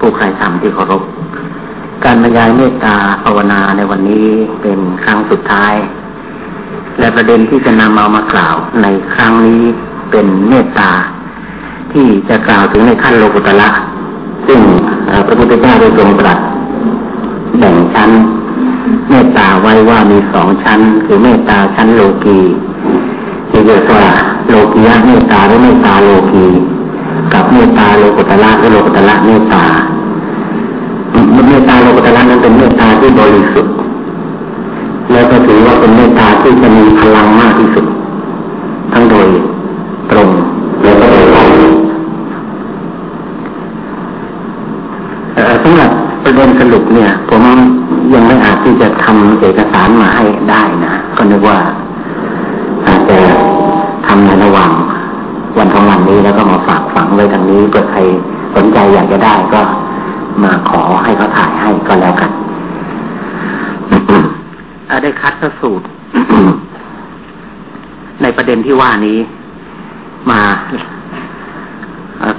ผู้ใครทำที่เคารพ การบรรยายเมตตาภาวนาในวันนี้เป็นครั้งสุดท้าย และประเด็นที่จะนำเอามากล่าวในครั้งนี้เป็นเมตตา ที่จะกล่าวถึงในขั้นโลกุตละซึ่งพระพุทธเจ้าได้ทรงตรัสแบ่งชั้น เมตตาไว้ว่ามีสองชั้น คือเมตตาชั้นโลกีที่เรียกว่าโลกียะเมตตาหรือเมตตาโลกี เมตตาโลกุตละหรือโลกุตละเมตตาเมตตาโลกุตละนั้นเป็นเมตตาที่บริสุทธิ์แล้วก็ถือว่าเป็นเมตตาที่จะมีพลังมากที่สุด ทั้งโดยตรงและก็โดยอ้อมสำหรับประเด็นสรุปเนี่ย ผมยังไม่อาจที่จะทำเอกสารมาให้ได้นะ ก็นึกว่าอาจจะทำในระหว่าง วันทองวันนี้แล้วก็มาฝากฝังไว้ทางนี้เกิดใครสนใจอยากจะได้ก็มาขอให้เขาถ่ายให้ก็แล้วกันได้คัดสูตร ในประเด็นที่ว่านี้ มา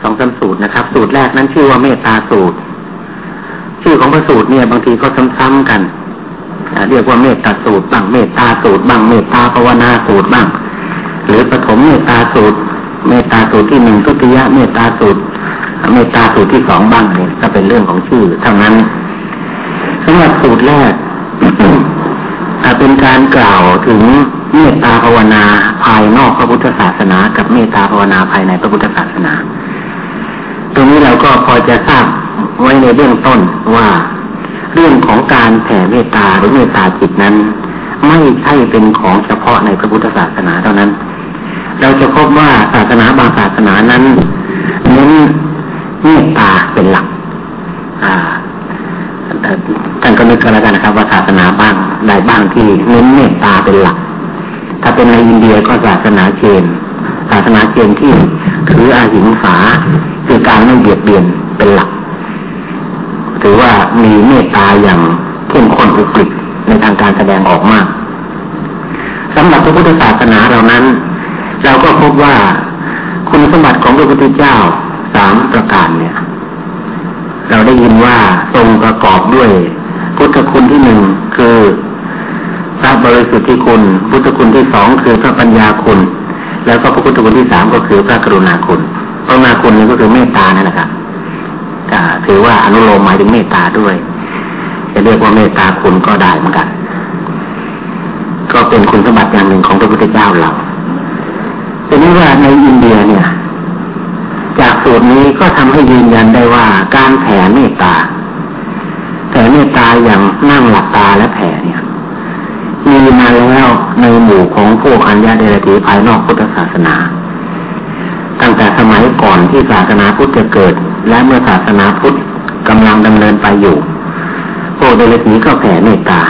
สองสาสูตรนะครับ สูตรแรกนั้นชื่อว่าเมตตาสูตร ชื่อของพระสูตรเนี่ย บางทีก็ซ้ำๆกันเรียกว่าเมตตาสูตรบ้างเมตตาสูตรบ้างเมตตาภาวนาสูตรบ้าง หรือปฐมเมตตาสูตร เมตตาสูตรที่หนึ่งทุติยะเมตตาสูตรเมตตาสูตรที่สองบ้างเนี่ยก็เป็นเรื่องของชื่อเท่านั้นสำหรับสูตรแรกเป็นการกล่าวถึงเมตตาภาวนาภายนอกพระพุทธศาสนา กับเมตตาภาวนาภายในพระพุทธศาสนา ตรงนี้เราก็พอจะทราบไว้ในเบื้องต้นว่า เรื่องของการแผ่เมตตาหรือเมตตาจิตนั้น ไม่ใช่เป็นของเฉพาะในพระพุทธศาสนาเท่านั้น เราจะพบว่าศาสนาบางศาสนานั้นเน้นเมตตาเป็นหลักอ่าท่านก็นึกกันแล้วกันนะครับว่าศาสนาบ้างใดบ้างที่เน้นเมตตาเป็นหลัก ถ้าเป็นในอินเดียก็ศาสนาเชนศาสนาเชนที่ถืออาหิงสาคือการไม่เบียดเบียนเป็นหลักถือว่ามีเมตตาอย่างเข้มข้นอุกฤษในทางการแสดงออกมากสำหรับพระพุทธศาสนาเหล่านั้น เราก็พบว่าคุณสมบัติของพระพุทธเจ้าสามประการเนี่ย เราได้ยินว่าทรงประกอบด้วย พุทธคุณที่หนึ่งคือพระบริสุทธิคุณ พุทธคุณที่สองคือพระปัญญาคุณ แล้วก็พระพุทธคุณที่สามก็คือพระกรุณาคุณกรุณาคุณนี่ก็คือเมตตานั่นแหละครับถือว่าอนุโลมหมายถึงเมตตาด้วย จะเรียกว่าเมตตาคุณก็ได้เหมือนกัน ก็เป็นคุณสมบัติอย่างหนึ่งของพระพุทธเจ้าเรา ทีนี้ว่าในอินเดียเนี่ย จากสูตรนี้ก็ทำให้ยืนยันได้ว่าการแผ่เมตตาแผ่เมตตาอย่างนั่งหลับตาและแผ่เนี่ย มีมาแล้วในหมู่ของพวกอัญญาเดรธีภายนอกพุทธศาสนา ตั้งแต่สมัยก่อนที่ศาสนาพุทธจะเกิด และเมื่อศาสนาพุทธกำลังดำเนินไปอยู่ พวกเดรธีก็แผ่เมตตา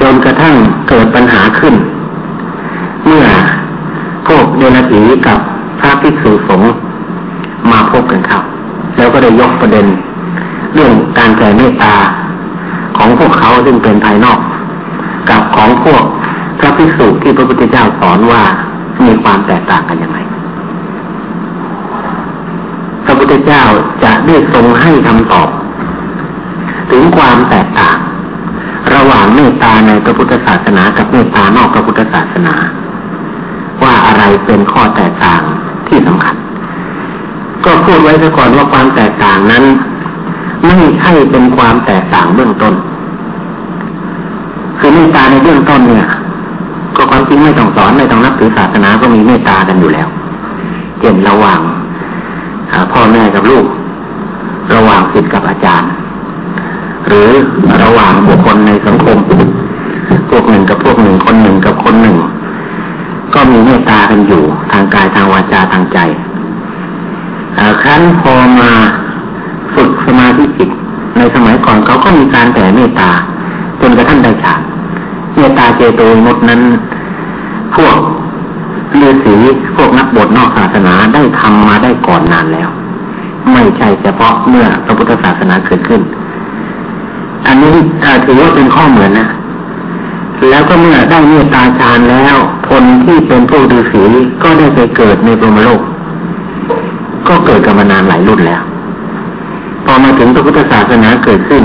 จนกระทั่งเกิดปัญหาขึ้น เมื่อ พวกเดรธีกับพระภิกษุสงฆ์มาพบกันครับ แล้วก็ได้ยกประเด็น เรื่องการแผ่เมตตาของพวกเขาซึ่งเป็นภายนอก กับของพวกพระภิกษุที่พระพุทธเจ้าสอนว่ามีความแตกต่างกันยังไงพระพุทธเจ้าจะได้ทรงให้คำตอบ ถึงความแตกต่าง ระหว่างเมตตาในพระพุทธศาสนา กับเมตตานอกพระพุทธศาสนา ว่าอะไรเป็นข้อแตกต่างที่สำคัญ ก็พูดไว้ซะก่อนว่าความแตกต่างนั้น ไม่ใช่เป็นความแตกต่างเบื้องต้น คือเมตตาในเบื้องต้นเนี่ย ก็ความจริงไม่ต้องสอนไม่ต้องนับถือศาสนาก็มีเมตตากันอยู่แล้วเช่นระหว่างพ่อแม่กับลูก ระหว่างศิษย์กับอาจารย์ หรือระหว่างบุคคลในสังคมพวกหนึ่งกับพวกหนึ่งคนหนึ่งกับคนหนึ่ง ก็มีเมตตากันอยู่ ทางกายทางวาจาทางใจครั้นพอมาฝึกสมาธิจิตในสมัยก่อนเขาก็มีการแผ่เมตตาจนกระทั่งได้ฌานเมตตาเจโตมุตนั้น พวกฤาษีพวกนักบวชนอกศาสนาได้ทำมาได้ก่อนนานแล้ว ไม่ใช่เฉพาะเมื่อพระพุทธศาสนาเกิดขึ้น อันนี้ถือว่าเป็นข้อเหมือนนะ แล้วก็เมื่อได้เมตตาฌานแล้วคนที่เป็นผู้ฤาษีก็ได้ไปเกิดในพรหมโลก ก็เกิดกันมานานหลายรุ่นแล้ว พอมาถึงพระพุทธศาสนาเกิดขึ้น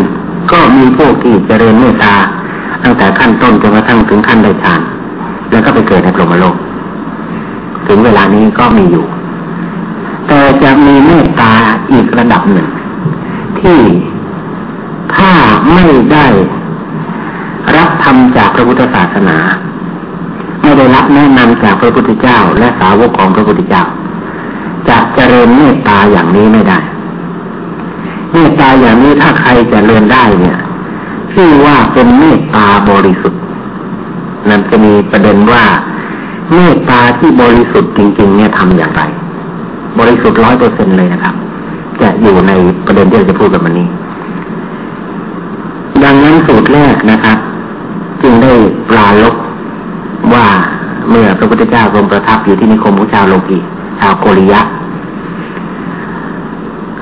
ก็มีพวกที่เจริญเมตตาตั้งแต่ขั้นต้นจนกระทั่งถึงขั้นได้ฌาน แล้วก็ไปเกิดในพรหมโลก ถึงเวลานี้ก็มีอยู่ แต่จะมีเมตตาอีกระดับหนึ่ง ที่ถ้าไม่ได้ รมจากพระพุทธศาสนา ไม่ได้รับแนะนำจากพระพุทธเจ้า และสาวกของพระพุทธเจ้าจะเจริญเมตตาอย่างนี้ไม่ได้ เมตตาอย่างนี้ถ้าใครจะเรียนได้เนี่ยชื่อว่าเป็นเมตตาบริสุทธิ์นั่นจะมีประเด็นว่า เมตตาที่บริสุทธิ์จริง ๆ เนี่ยทำอย่างไร บริสุทธิ์ร้อยเปอร์เซ็นเลยนะครับ จะอยู่ในประเด็นที่เราจะพูดกันวันนี้ ดังนั้นสูตรแรกนะครับ จึงได้ปลาลบว่าเมื่อพระพุทธเจ้าทรงประทับอยู่ที่นิคมของชาวโลกีชาวโกริยะ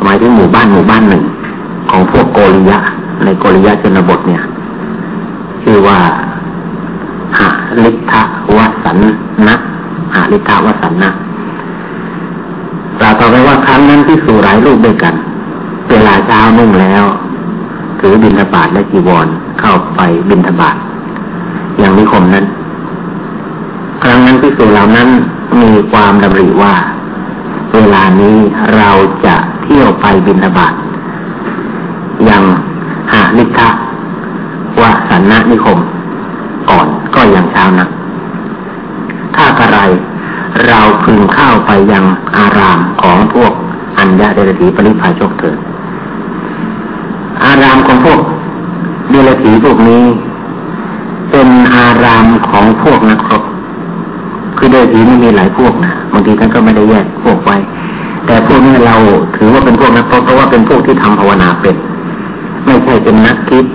หมายถึงหมู่บ้านหมู่บ้านหนึ่ง ของพวกโกริยะ ในโกริยะชนบทเนี่ย ชื่อว่าหาลิทะวสันนะหาลิทะวสันนะกล่าวต่อไปว่าครั้งนั้นที่สู่หลายรูปด้วยกันเวลาเช้านุ่งแล้วถือบินทบาทและจีวรเข้าไปบินทบาท อย่างนิคมนั้น ครั้งนั้นที่สู่เหล่านั้นมีความดำริว่า เวลานี้เราจะเที่ยวไปบินทบาทอย่างหาลิทะวสันนะนิคม ก่อนก็ยังเช้านะ ถ้ากระไรเราพึงเข้าไปยังอารามของพวกอัญญาเดรธีปริพาชกเถิดอารามของพวกเดรธีพวกนี้ เป็นอารามของพวกนักรบคือเดรธีไม่มีหลายพวกนะบางทีท่านก็ไม่ได้แยกพวกไว้ แต่พวกนี้เราถือว่าเป็นพวกนักรบเพราะว่าเป็นพวกที่ทำภาวนาเป็น ไม่ใช่เป็นนักคิด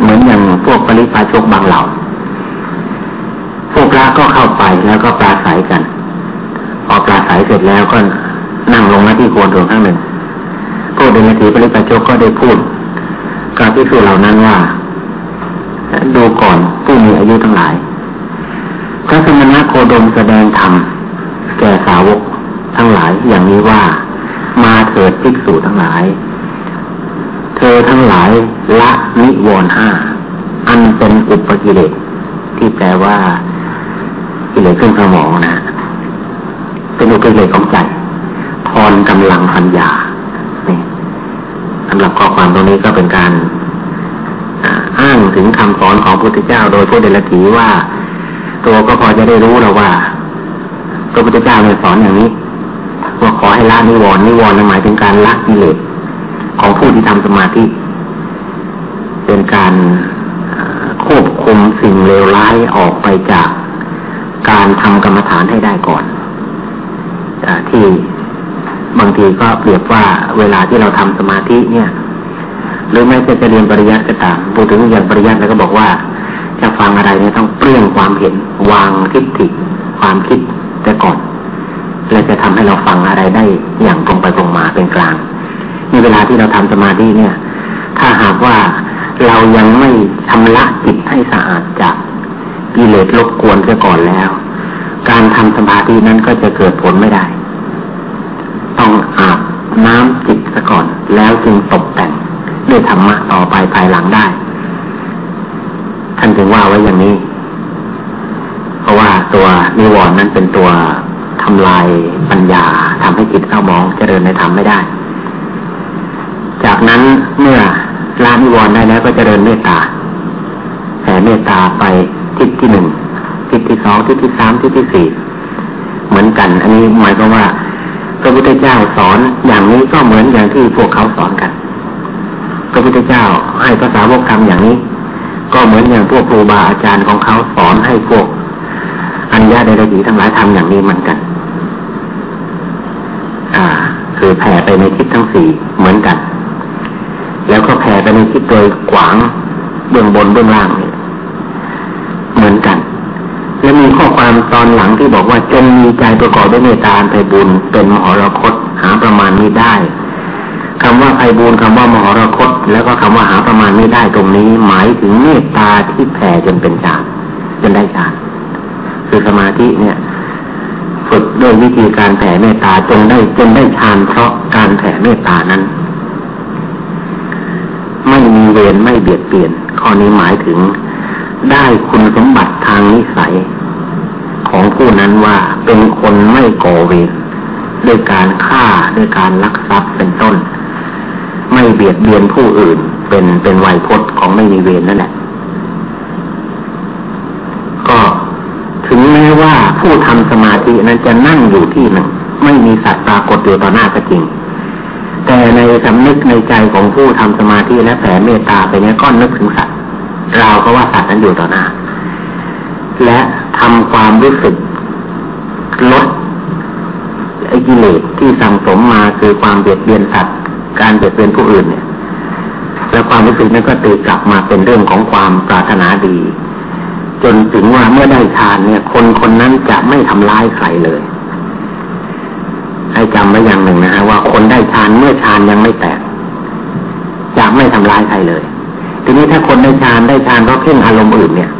เหมือนอย่างพวกปริพาชกบางเหล่า พวกพระก็เข้าไปแล้วก็ปราศัยกัน พอปราศัยเสร็จแล้วก็นั่งลงหน้าที่ควรตรงข้างหนึ่งพวกเดนทีปริปัจกก็ได้พูดกับพิสูจเหล่านั้นว่า ดูก่อนผู้มีอายุทั้งหลาย พระสมณโคดมแสดงธรรมแก่สาวกทั้งหลายอย่างนี้ว่ามาเถิดภิกษุทั้งหลาย เธอทั้งหลายละนิวรห้าอันเป็นอุปกิเลสที่แปลว่ากิเลสขึ้นสมองนะเป็นอุปกิเลสของใจพรกำลังปัญญานี่สำหรับข้อความตรงนี้ก็เป็นการ อ้างถึงคำสอนของพระพุทธเจ้า โดยผู้เดลถีว่า ตัวก็พอจะได้รู้แล้วว่าพระพุทธเจ้าเนี่ยสอนอย่างนี้ว่าขอให้ละนิวรณ์นิวรณ์หมายถึงการละกิเลสของผู้ที่ทำสมาธิเป็นการควบคุมสิ่งเลวร้ายออกไปจากการทำกรรมฐานให้ได้ก่อนอที่บางทีก็เปรียบว่าเวลาที่เราทำสมาธิเนี่ย หรือไม่จะจะเรียนปริยัติก็ตามพูดถึงอย่างปริยัติแล้วก็บอกว่า จะฟังอะไรเนี่ยต้องเปลี่ยนความเห็นวางทิฏฐิความคิดแต่ก่อนและจะทำให้เราฟังอะไรได้อย่างตรงไปตรงมาเป็นกลางในเวลาที่เราทำสมาธิเนี่ย ถ้าหากว่าเรายังไม่ชำระจิตให้สะอาดจากกิเลสรบกวนเสียก่อนแล้ว การทำสมาธินั้นก็จะเกิดผลไม่ได้ ต้องอาบน้ำจิตซะก่อนแล้วจึงตกแต่ง ด้วยธรรมะต่อไปภายหลังได้ ท่านถึงว่าไว้อย่างนี้ เพราะว่าตัวนิวรณ์นั้นเป็นตัวทำลายปัญญาทำให้จิตเข้ามองเจริญในธรรมไม่ได้ จากนั้นเมื่อลานิวรณ์ได้แล้วก็เจริญเมตตาแผ่เมตตาไปทิศที่หนึ่งทิศที่สองทิศที่สามทิศที่สี่เหมือนกัน อันนี้หมายความว่าพระพุทธเจ้าสอนอย่างนี้ก็เหมือนอย่างที่พวกเขาสอนกัน พระพุทธเจ้าให้ภาษาวกรรมอย่างนี้ ก็เหมือนอย่างพวกครูบาอาจารย์ของเขาสอนให้พวกอัญญาเดรธีทั้งหลายทำอย่างนี้เหมือนกัน อ่า คือแผ่ไปในทิศทั้งสี่เหมือนกัน แล้วก็แผ่ไปในทิศโดยขวางเบื้องบนเบื้องล่างเนี่ยเหมือนกัน และมีข้อความตอนหลังที่บอกว่าจงมีใจประกอบด้วยเมตตาไพบุญเป็นมหรคตหาประมาณนี้ได้ คำว่าไพบุญคำว่ามหรคต แล้วก็คำว่าหาประมาณไม่ได้ตรงนี้ หมายถึงเมตตาที่แผ่จนเป็นฌานจนได้ฌานคือสมาธิเนี่ย ฝึกด้วยวิธีการแผ่เมตตาจนได้จนได้ฌานเพราะการแผ่เมตตานั้น ไม่มีเวรไม่เบียดเบียนข้อนี้หมายถึงได้คุณสมบัติทางนิสัย ของผู้นั้นว่าเป็นคนไม่ก่อเวรด้วยการฆ่าด้วยการลักทรัพย์เป็นต้น ไม่เบียดเบียนผู้อื่น เป็นเป็นไวยพจน์ของไม่มีเวรนั่นแหละก็ถึงแม้ว่าผู้ทำสมาธินั้นจะนั่งอยู่ที่หนึ่งไม่มีสัตว์ปรากฏอยู่ต่อหน้าก็จริง แต่ในสำนึกในใจของผู้ทำสมาธิและแผ่เมตตาไปนี้ก็นึกถึงสัตว์เราก็ว่าสัตว์นั้นอยู่ต่อหน้า และทำความรู้สึกลดไอ้กิเลสที่สั่งสมมาคือความเบียดเบียนสัตว์ การเบียดเบียนผู้อื่นเนี่ย แล้วความรู้สึกนั้นก็ตีกลับมาเป็นเรื่องของความปรารถนาดี จนถึงว่าเมื่อได้ฌานเนี่ย คนคนนั้นจะไม่ทำร้ายใครเลย ให้จำไว้อย่างหนึ่งนะฮะว่าคนได้ฌานเมื่อฌานยังไม่แตกจะไม่ทำร้ายใครเลย ทีนี้ถ้าคนได้ฌานได้ฌานเพราะเพ่งอารมณ์อื่นเนี่ย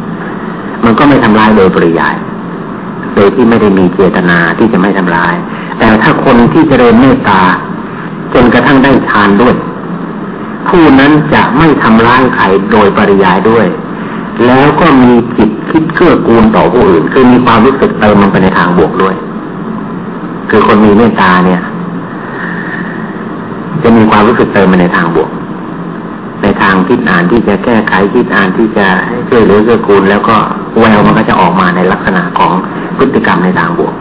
มันก็ไม่ทำร้ายโดยปริยายโดยที่ไม่ได้มีเจตนาที่จะไม่ทำร้าย แต่ถ้าคนที่เจริญเมตตา จนกระทั่งได้ฌานด้วย ผู้นั้นจะไม่ทำร้ายใครโดยปริยายด้วย แล้วก็มีจิตคิดเกื้อกูลต่อผู้อื่น คือมีความรู้สึกเติมมันไปในทางบวกด้วย คือคนมีเมตตาเนี่ย จะมีความรู้สึกเติมมันในทางบวก ในทางคิดอ่านที่จะแก้ไขคิดอ่านที่จะช่วยเหลือเกื้อกูล แล้วก็แววมันก็จะออกมาในลักษณะของพฤติกรรมในทางบวก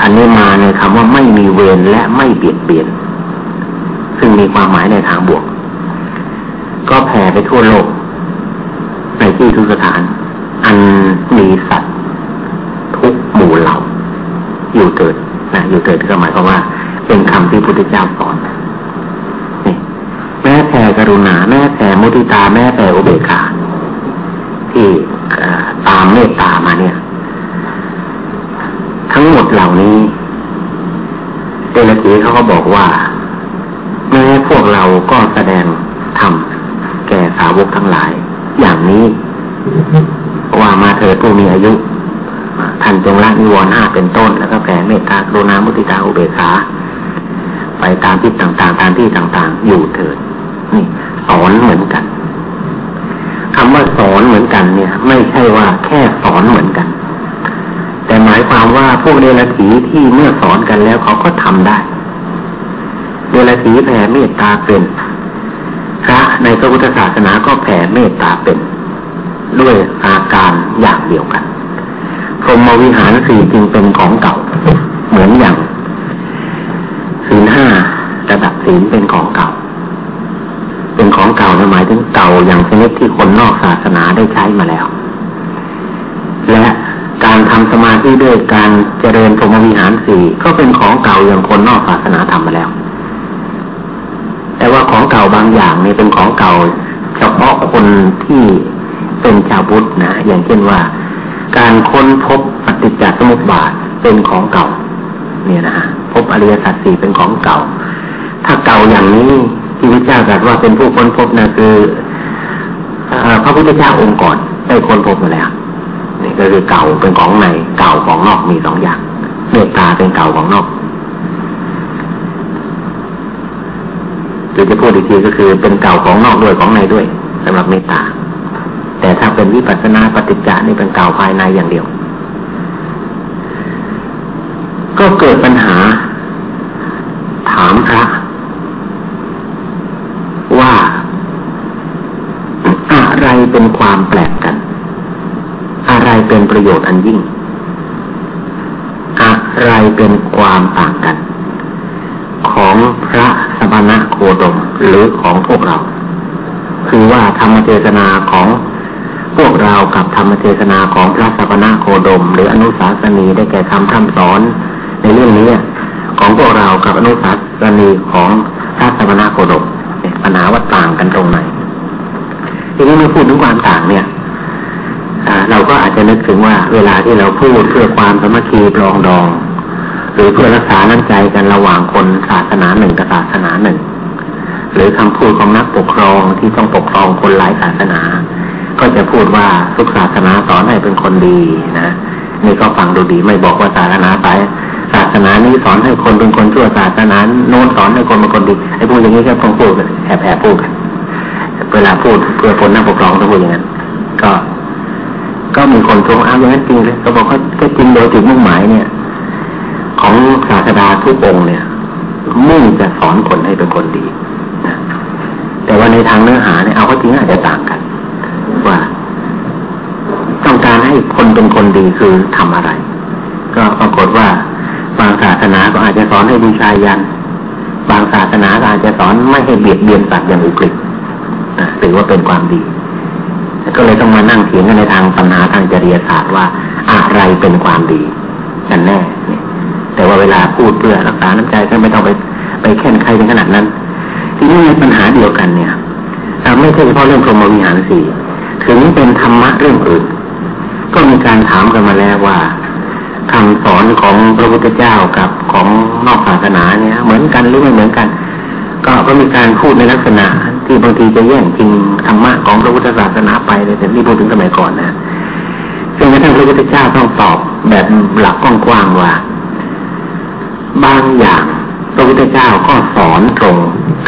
อันนี้มาในคำว่าไม่มีเวรและไม่เบียดเบียน ซึ่งมีความหมายในทางบวก ก็แผ่ไปทั่วโลก ในที่ทุกสถาน อันมีสัตว์ทุกหมู่เหล่า อยู่เกิดนะอยู่เกิดก็หมายความว่า เป็นคำที่พุทธเจ้าสอนนี่แม่แผ่กรุณา แม่แผ่มุทิตา แม่แผ่อุเบกขาที่ตามเมตตามาเนี่ย ทั้งหมดเหล่านี้เดลกีเขาก็บอกว่าแม้พวกเราก็แสดงธรรมแก่สาวกทั้งหลาย อย่างนี้ว่ามาเถิดผู้มีอายุท่านจงละนิวรณ์ห้าเป็นต้น แล้วก็แผ่เมตตากรุณามุติตาอุเบกขาไปตามที่ต่างๆ ตามที่ต่างๆ อยู่เถิดนี่สอนเหมือนกันคำว่าสอนเหมือนกันเนี่ย ไม่ใช่ว่าแค่สอนเหมือนกัน แต่หมายความว่าพวกเดรัจฉีที่เมื่อสอนกันแล้วเขาก็ทำได้ เดรัจฉีแผ่เมตตาเป็นพระในพระพุทธศาสนาก็แผ่เมตตาเป็น ด้วยอาการอย่างเดียวกันพรหมวิหารสี่จึงเป็นของเก่า เหมือนอย่างศีลห้าระดับศีลเป็นของเก่า เป็นของเก่าหมายถึงเก่าอย่างชนิดที่คนนอกศาสนาได้ใช้มาแล้ว และ การทำสมาธิด้วยการเจริญพรหมวิหารสี่ก็เป็นของเก่าอย่างคนนอกศาสนาทำมาแล้ว แต่ว่าของเก่าบางอย่างนี่เป็นของเก่า เฉพาะคนที่เป็นชาวพุทธนะอย่างเช่นว่า การค้นพบปฏิจจสมุปบาทเป็นของเก่า เนี่ยนะฮะพบอริยสัจสี่เป็นของเก่า ถ้าเก่าอย่างนี้ที่พระเจ้าตรัสว่าเป็นผู้ค้นพบนะคือพระพุทธเจ้าองค์ก่อนได้ค้นพบมาแล้ว นี่ก็คือเก่าเป็นของในเก่าของนอกมีสองอย่างเมตตาเป็นเก่าของนอกหรือจะพูดอีกทีก็คือเป็นเก่าของนอกด้วยของในด้วยสำหรับเมตตา แต่ถ้าเป็นวิปัสสนาปฏิจจานี่เป็นเก่าภายในอย่างเดียว ก็เกิดปัญหา ถามพระว่าอะไรเป็นความแปลกกัน อะไรเป็นประโยชน์อันยิ่ง อะไรเป็นความต่างกัน ของพระสมณะโคดมหรือของพวกเรา คือว่าธรรมเทศนาของพวกเรากับธรรมเทศนาของพระสมณะโคดม หรืออนุสาสนีได้แก่คำพร่ำสอนในเรื่องนี้ของพวกเรากับอนุสาสนีของพระสมณะโคดมปัญหาว่าต่างกันตรงไหนทีนี้เมื่อพูดถึงความต่างเนี่ย เราก็อาจจะนึกถึงว่าเวลาที่เราพูดเพื่อความสมัคคีปรองดอง หรือเพื่อรักษาน้ำใจกันระหว่างคนศาสนาหนึ่งกับศาสนาหนึ่ง หรือคำพูดของนักปกครองที่ต้องปกครองคนหลายศาสนา ก็จะพูดว่าทุกศาสนาสอนให้เป็นคนดีนะนี่ก็ฟังดูดีไม่บอกว่าศาสนาไปศาสนานี้สอนให้คนเป็นคนชั่วศาสนาโน้นสอนให้คนเป็นคนดีไอ้พวกอย่างนี้ก็ต้องพูดกันแอบแอบพูดกันเวลาพูดเพื่อผลนักปกครองต้องพูดอย่างนั้น ก็ก็มีคนทวงอ้าวอย่างนั้นจริงเลยเขาบอกเขาจริงโดยจุดมุ่งหมายเนี่ย ของศาสดาทุกองเนี่ย มุ่งจะสอนคนให้เป็นคนดีนะแต่ว่าในทางเนื้อหาเนี่ยเอาก็จริงอาจจะต่างกัน ว่า ต้องการให้คนเป็นคนดีคือทำอะไร ก็ปรากฏว่าบางศาสนาก็อาจจะสอนให้บูชายัน บางศาสนาก็อาจจะสอนไม่ให้เบียดเบียนสัตว์อย่างอุกฤษถือว่าเป็นความดี ก็เลยต้องมานั่งเถียงกันในทางปัญหาทางจริยศาสตร์ว่าอะไรเป็นความดีกันแน่แต่ว่าเวลาพูดเพื่อรักษาน้ำใจก็ไม่ต้องไปไปแข่งใครในขนาดนั้น ทีนี้ในปัญหาเดียวกันเนี่ยไม่ใช่เฉพาะเรื่องพรหมวิหารสี่ถึงเป็นธรรมะเรื่องอื่นก็มีการถามกันมาแล้วว่าคำสอนของพระพุทธเจ้ากับของนอกศาสนาเนี่ย เหมือนกันหรือไม่เหมือนกัน ก็ก็มีการพูดในลักษณะที่บางทีจะแย่งจริง ธรรมะของพระพุทธศาสนาไปเลยแต่นี่พูดถึงสมัยก่อนนะซึ่งกระทั่งพระพุทธเจ้าต้องตอบแบบหลักกว้างๆว่า บางอย่างพระพุทธเจ้าก็สอนตรง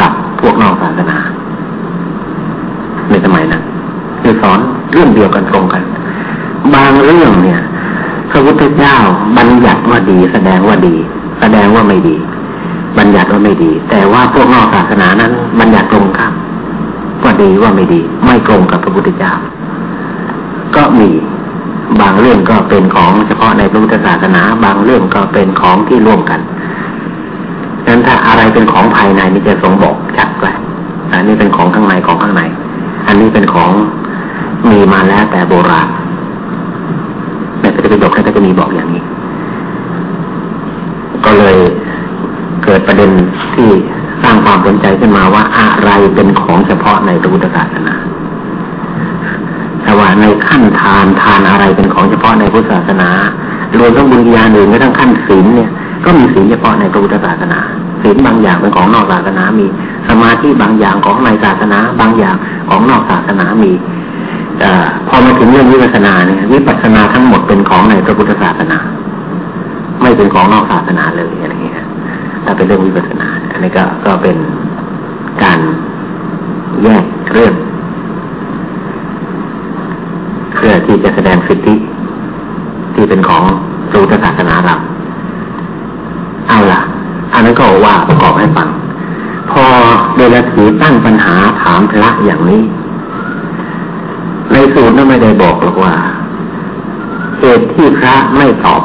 กับพวกนอกศาสนา ในสมัยนั้นคือสอนเรื่องเดียวกันตรงกัน บางเรื่องเนี่ย พระพุทธเจ้าบัญญัติว่าดี แสดงว่าดี แสดงว่าไม่ดี บัญญัติว่าไม่ดี แต่ว่าพวกนอกศาสนานั้น บัญญัติตรงข้าม ว่าดีว่าไม่ดี ไม่ตรงกับพระพุทธเจ้า ก็มีบางเรื่องก็เป็นของเฉพาะในพระพุทธศาสนา บางเรื่องก็เป็นของที่ร่วมกันงนั้นถ้าอะไรเป็นของภายในนี่จะทรงบอกชัดเลยอันนี้เป็นของข้างในของข้างใน อันนี้เป็นของมีมาแล้วแต่โบราณในพระธรรปิฎกท่านก็จะมีบอกอย่างนี้ ก็เลยเกิดประเด็นที่ สร้างความสนใจขึ้นมาว่าอะไรเป็นของเฉพาะในพระพุทธศาสนาแต่ว่าในขั้นทานทานอะไรเป็นของเฉพาะในพุทธศาสนารวมทั้งบุญญาหนึ่งและทั้งขั้นศีลเนี่ย ก็มีศีลเฉพาะในพระพุทธศาสนาศีลบางอย่างเป็นของนอกศาสนามี สมาธิบางอย่างของในศาสนา บางอย่างของนอกศาสนามีอพอมาถึงเรื่องวิปัสสนาเนี่ยวิปัสสนาทั้งหมดเป็นของในพระพุทธศาสนา ไม่เป็นของนอกศาสนาเลยอะไรเงี้ยถ้าเป็นเรื่องวิปัสสนา นนี้ก็ก็เป็นการแยกเรื่องเพื่อที่จะแสดงสิทธิที่เป็นของรูทศาสนาเราเอาล่ะ อันนั้นก็ว่าประกอบให้ฟัง พอเดลถีตั้งปัญหาถามพระอย่างนี้ ในสูตรนั้นไม่ได้บอกหรอกว่าเหตุที่พระไม่ตอบ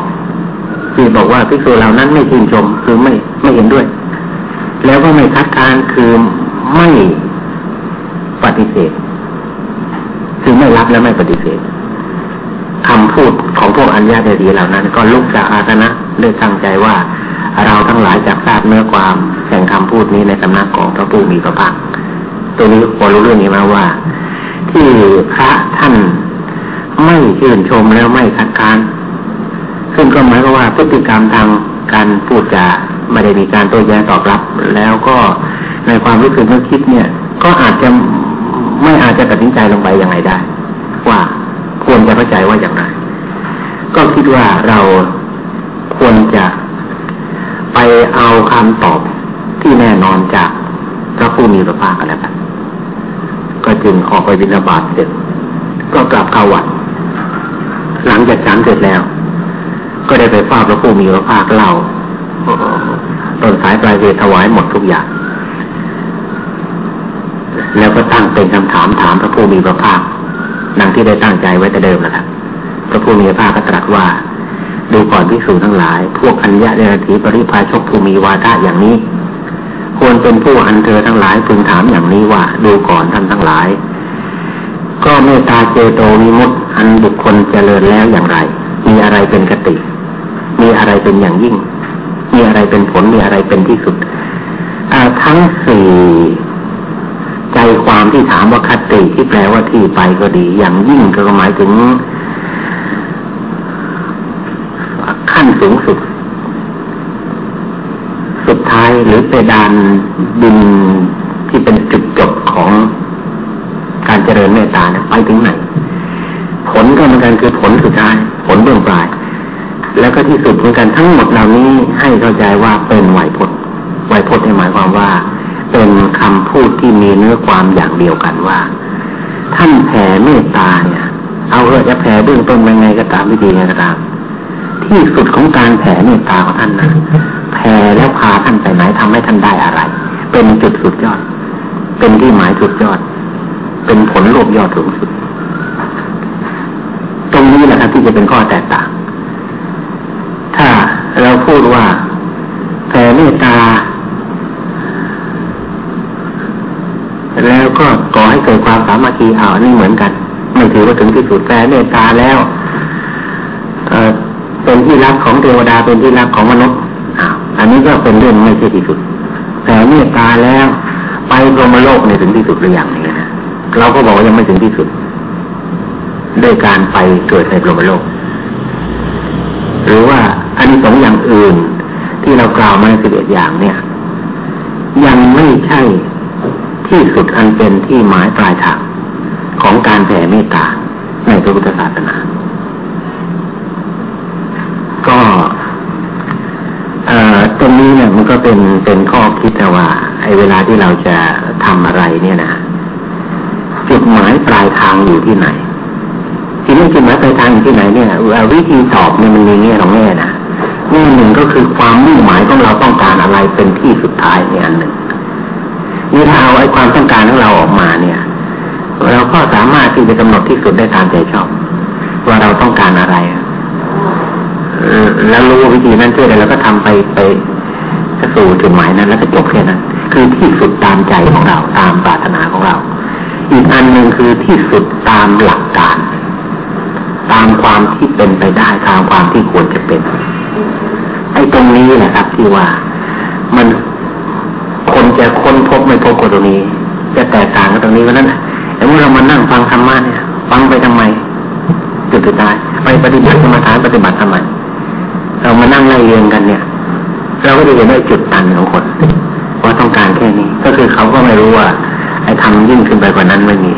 คือบอกว่าพิสูจเหล่านั้นไม่ชื่นชมคือไม่ไม่เห็นด้วย แล้วก็ไม่คัดค้านคือไม่ปฏิเสธ คือไม่รับและไม่ปฏิเสธคำพูดของพวกอัญญาเดรีเหล่านั้น ก็ลุกจากอาสนะด้วยตั้งใจว่า เราทั้งหลายจากทราบเนื้อความแห่งคำพูดนี้ในสำนักของพระผู้มีพระภาคตัวนี้พอรู้เรื่องนี้มาว่า ที่พระท่านไม่ชื่นชมแล้วไม่คัดค้านซึ่งก็หมายความว่าพฤติกรรมทางการพูดจา ไม่ได้มีการโต้แย้งตอบรับ แล้วก็ในความรู้สึกนึกคิดเนี่ย ก็อาจจะไม่อาจจะตัดสินใจลงไปยังไงได้ ว่าควรจะเข้าใจว่าอย่างไร ก็คิดว่าเราควรจะไปเอาคำตอบที่แน่นอนจากพระผู้มีพระภาคกันแล้วกันก็จึงออกไปบิณฑบาตเสร็จก็กลับเข้าวัดหลังจากฉันเสร็จแล้ว ก็ได้ไปฟ้าพระผู้มีพระภาคเล่า ต้นสายปลายเหตุถวายหมดทุกอย่าง แล้วก็ตั้งเป็นคำถามถามพระผู้มีพระภาคดังที่ได้ตั้งใจไว้แต่เดิมนะครับพระผู้มีพระภาคก็ตรัสว่า ดูก่อนพิสูจทั้งหลาย พวกอัญญาเดรธีปริพาชกภูมิวาทะอย่างนี้ ควรเป็นผู้อันเธอทั้งหลายพึงถามอย่างนี้ว่า ดูก่อนท่านทั้งหลาย ก็เมตตาเจโตวิมุตอันบุคคลเจริญแล้วอย่างไร มีอะไรเป็นกติ มีอะไรเป็นอย่างยิ่ง มีอะไรเป็นผลมีอะไรเป็นที่สุดทั้งสี่ใจความที่ถามว่าคติที่แปลว่าที่ไปก็ดี อย่างยิ่งก็หมายถึง ขั้นสูงสุด สุดท้ายหรือเปดานดินที่เป็นจุดจบของการเจริญเมตตาไปถึงไหน ผลก็เหมือนกันคือผลสุดท้าย ผลเบื้องปลาย แล้วก็ที่สุดเหมือนกันทั้งหมดเหล่านี้ให้เข้าใจว่าเป็นไหวพจน์ไหวพจน์หมายความว่า เป็นคำพูดที่มีเนื้อความอย่างเดียวกันว่า ท่านแผ่เมตตาเนี่ย เอาเถอจะแผ่เบื้องต้นยังไงก็ตามวิธีไงก็ตามที่สุดของการแผ่เมตตาของท่านนะแผ่แล้วพาท่านไปไหนทำให้ท่านได้อะไร เป็นจุดสุดยอด เป็นที่หมายสุดยอด เป็นผลรวบยอดสูงสุด ตรงนี้แหละครับที่จะเป็นข้อแตกต่าง ถ้าเราพูดว่าแผ่เมตตา แล้วก็ก่อให้เกิดความสามัคคีเอานี่เหมือนกัน ไม่ถือว่าถึงที่สุดแผ่เมตตาแล้วเเป็นที่รักของเทวดาเป็นที่รักของมนุษย์อันนี้ก็เป็นเรื่องไม่ใช่ที่สุดแต่เมตตาแล้ว ไปพรหมโลกในถึงที่สุดหรือยังนี้นะเราก็บอกว่ายังไม่ถึงที่สุดด้วยการไปเกิดในพรหมโลก หรือว่า อันนี้สองอย่างอื่น ที่เรากล่าวมาสิบเอ็ดอย่างเนี่ย ยังไม่ใช่ที่สุดอันเป็นที่หมายปลายทางของการแผ่เมตตาในพระพุทธศาสนา ก็ตรงนี้เนี่ยมันก็เป็นเป็นข้อคิดว่าไอ้เวลาที่เราจะทำอะไรเนี่ยนะจุดหมายปลายทางอยู่ที่ไหน ที่นี่จุดหมายปลายทางอยู่ที่ไหนเนี่ยวิธีตอบเนี่ยมันมีแง่ของแง่นะ แง่หนึ่งก็คือความมุ่งหมายของเราต้องการอะไรเป็นที่สุดท้ายเนี่ยอันหนึ่งนี่ถ้าเอาไอ้ความต้องการของเราออกมาเนี่ย เราก็สามารถที่จะกำหนดที่สุดได้ตามใจชอบ ว่าเราต้องการอะไรแล้วรู้วิธีนั้นเพื่ออะไรแล้วก็ทำไปไปสู่จุดหมายนั้น แล้วก็จบแค่นั้น คือที่สุดตามใจของเราตามปรารถนาของเรา อีกอันหนึ่งคือที่สุดตามหลักการ ตามความที่เป็นไปได้ตามความที่ควรจะเป็น ไอ้ตรงนี้แหละครับ ที่ว่ามันคนจะค้นพบไม่พบกตรงนี้ จะแตกต่างกันตรงนี้เพราะนั้นแต่เมื่อเรามานั่งฟังธรรมะเนี่ย ฟังไปทำไมจุดสุดท้ายไปปฏิบัติสมถานปฏิบัติทำไมเรามานั่งไล่เรียงกันเนี่ย เราก็จะเห็นได้จุดตันของคนว่าต้องการแค่นี้ ก็คือเขาก็ไม่รู้ว่า ไอ้ทำยิ่งขึ้นไปกว่านั้นไม่มี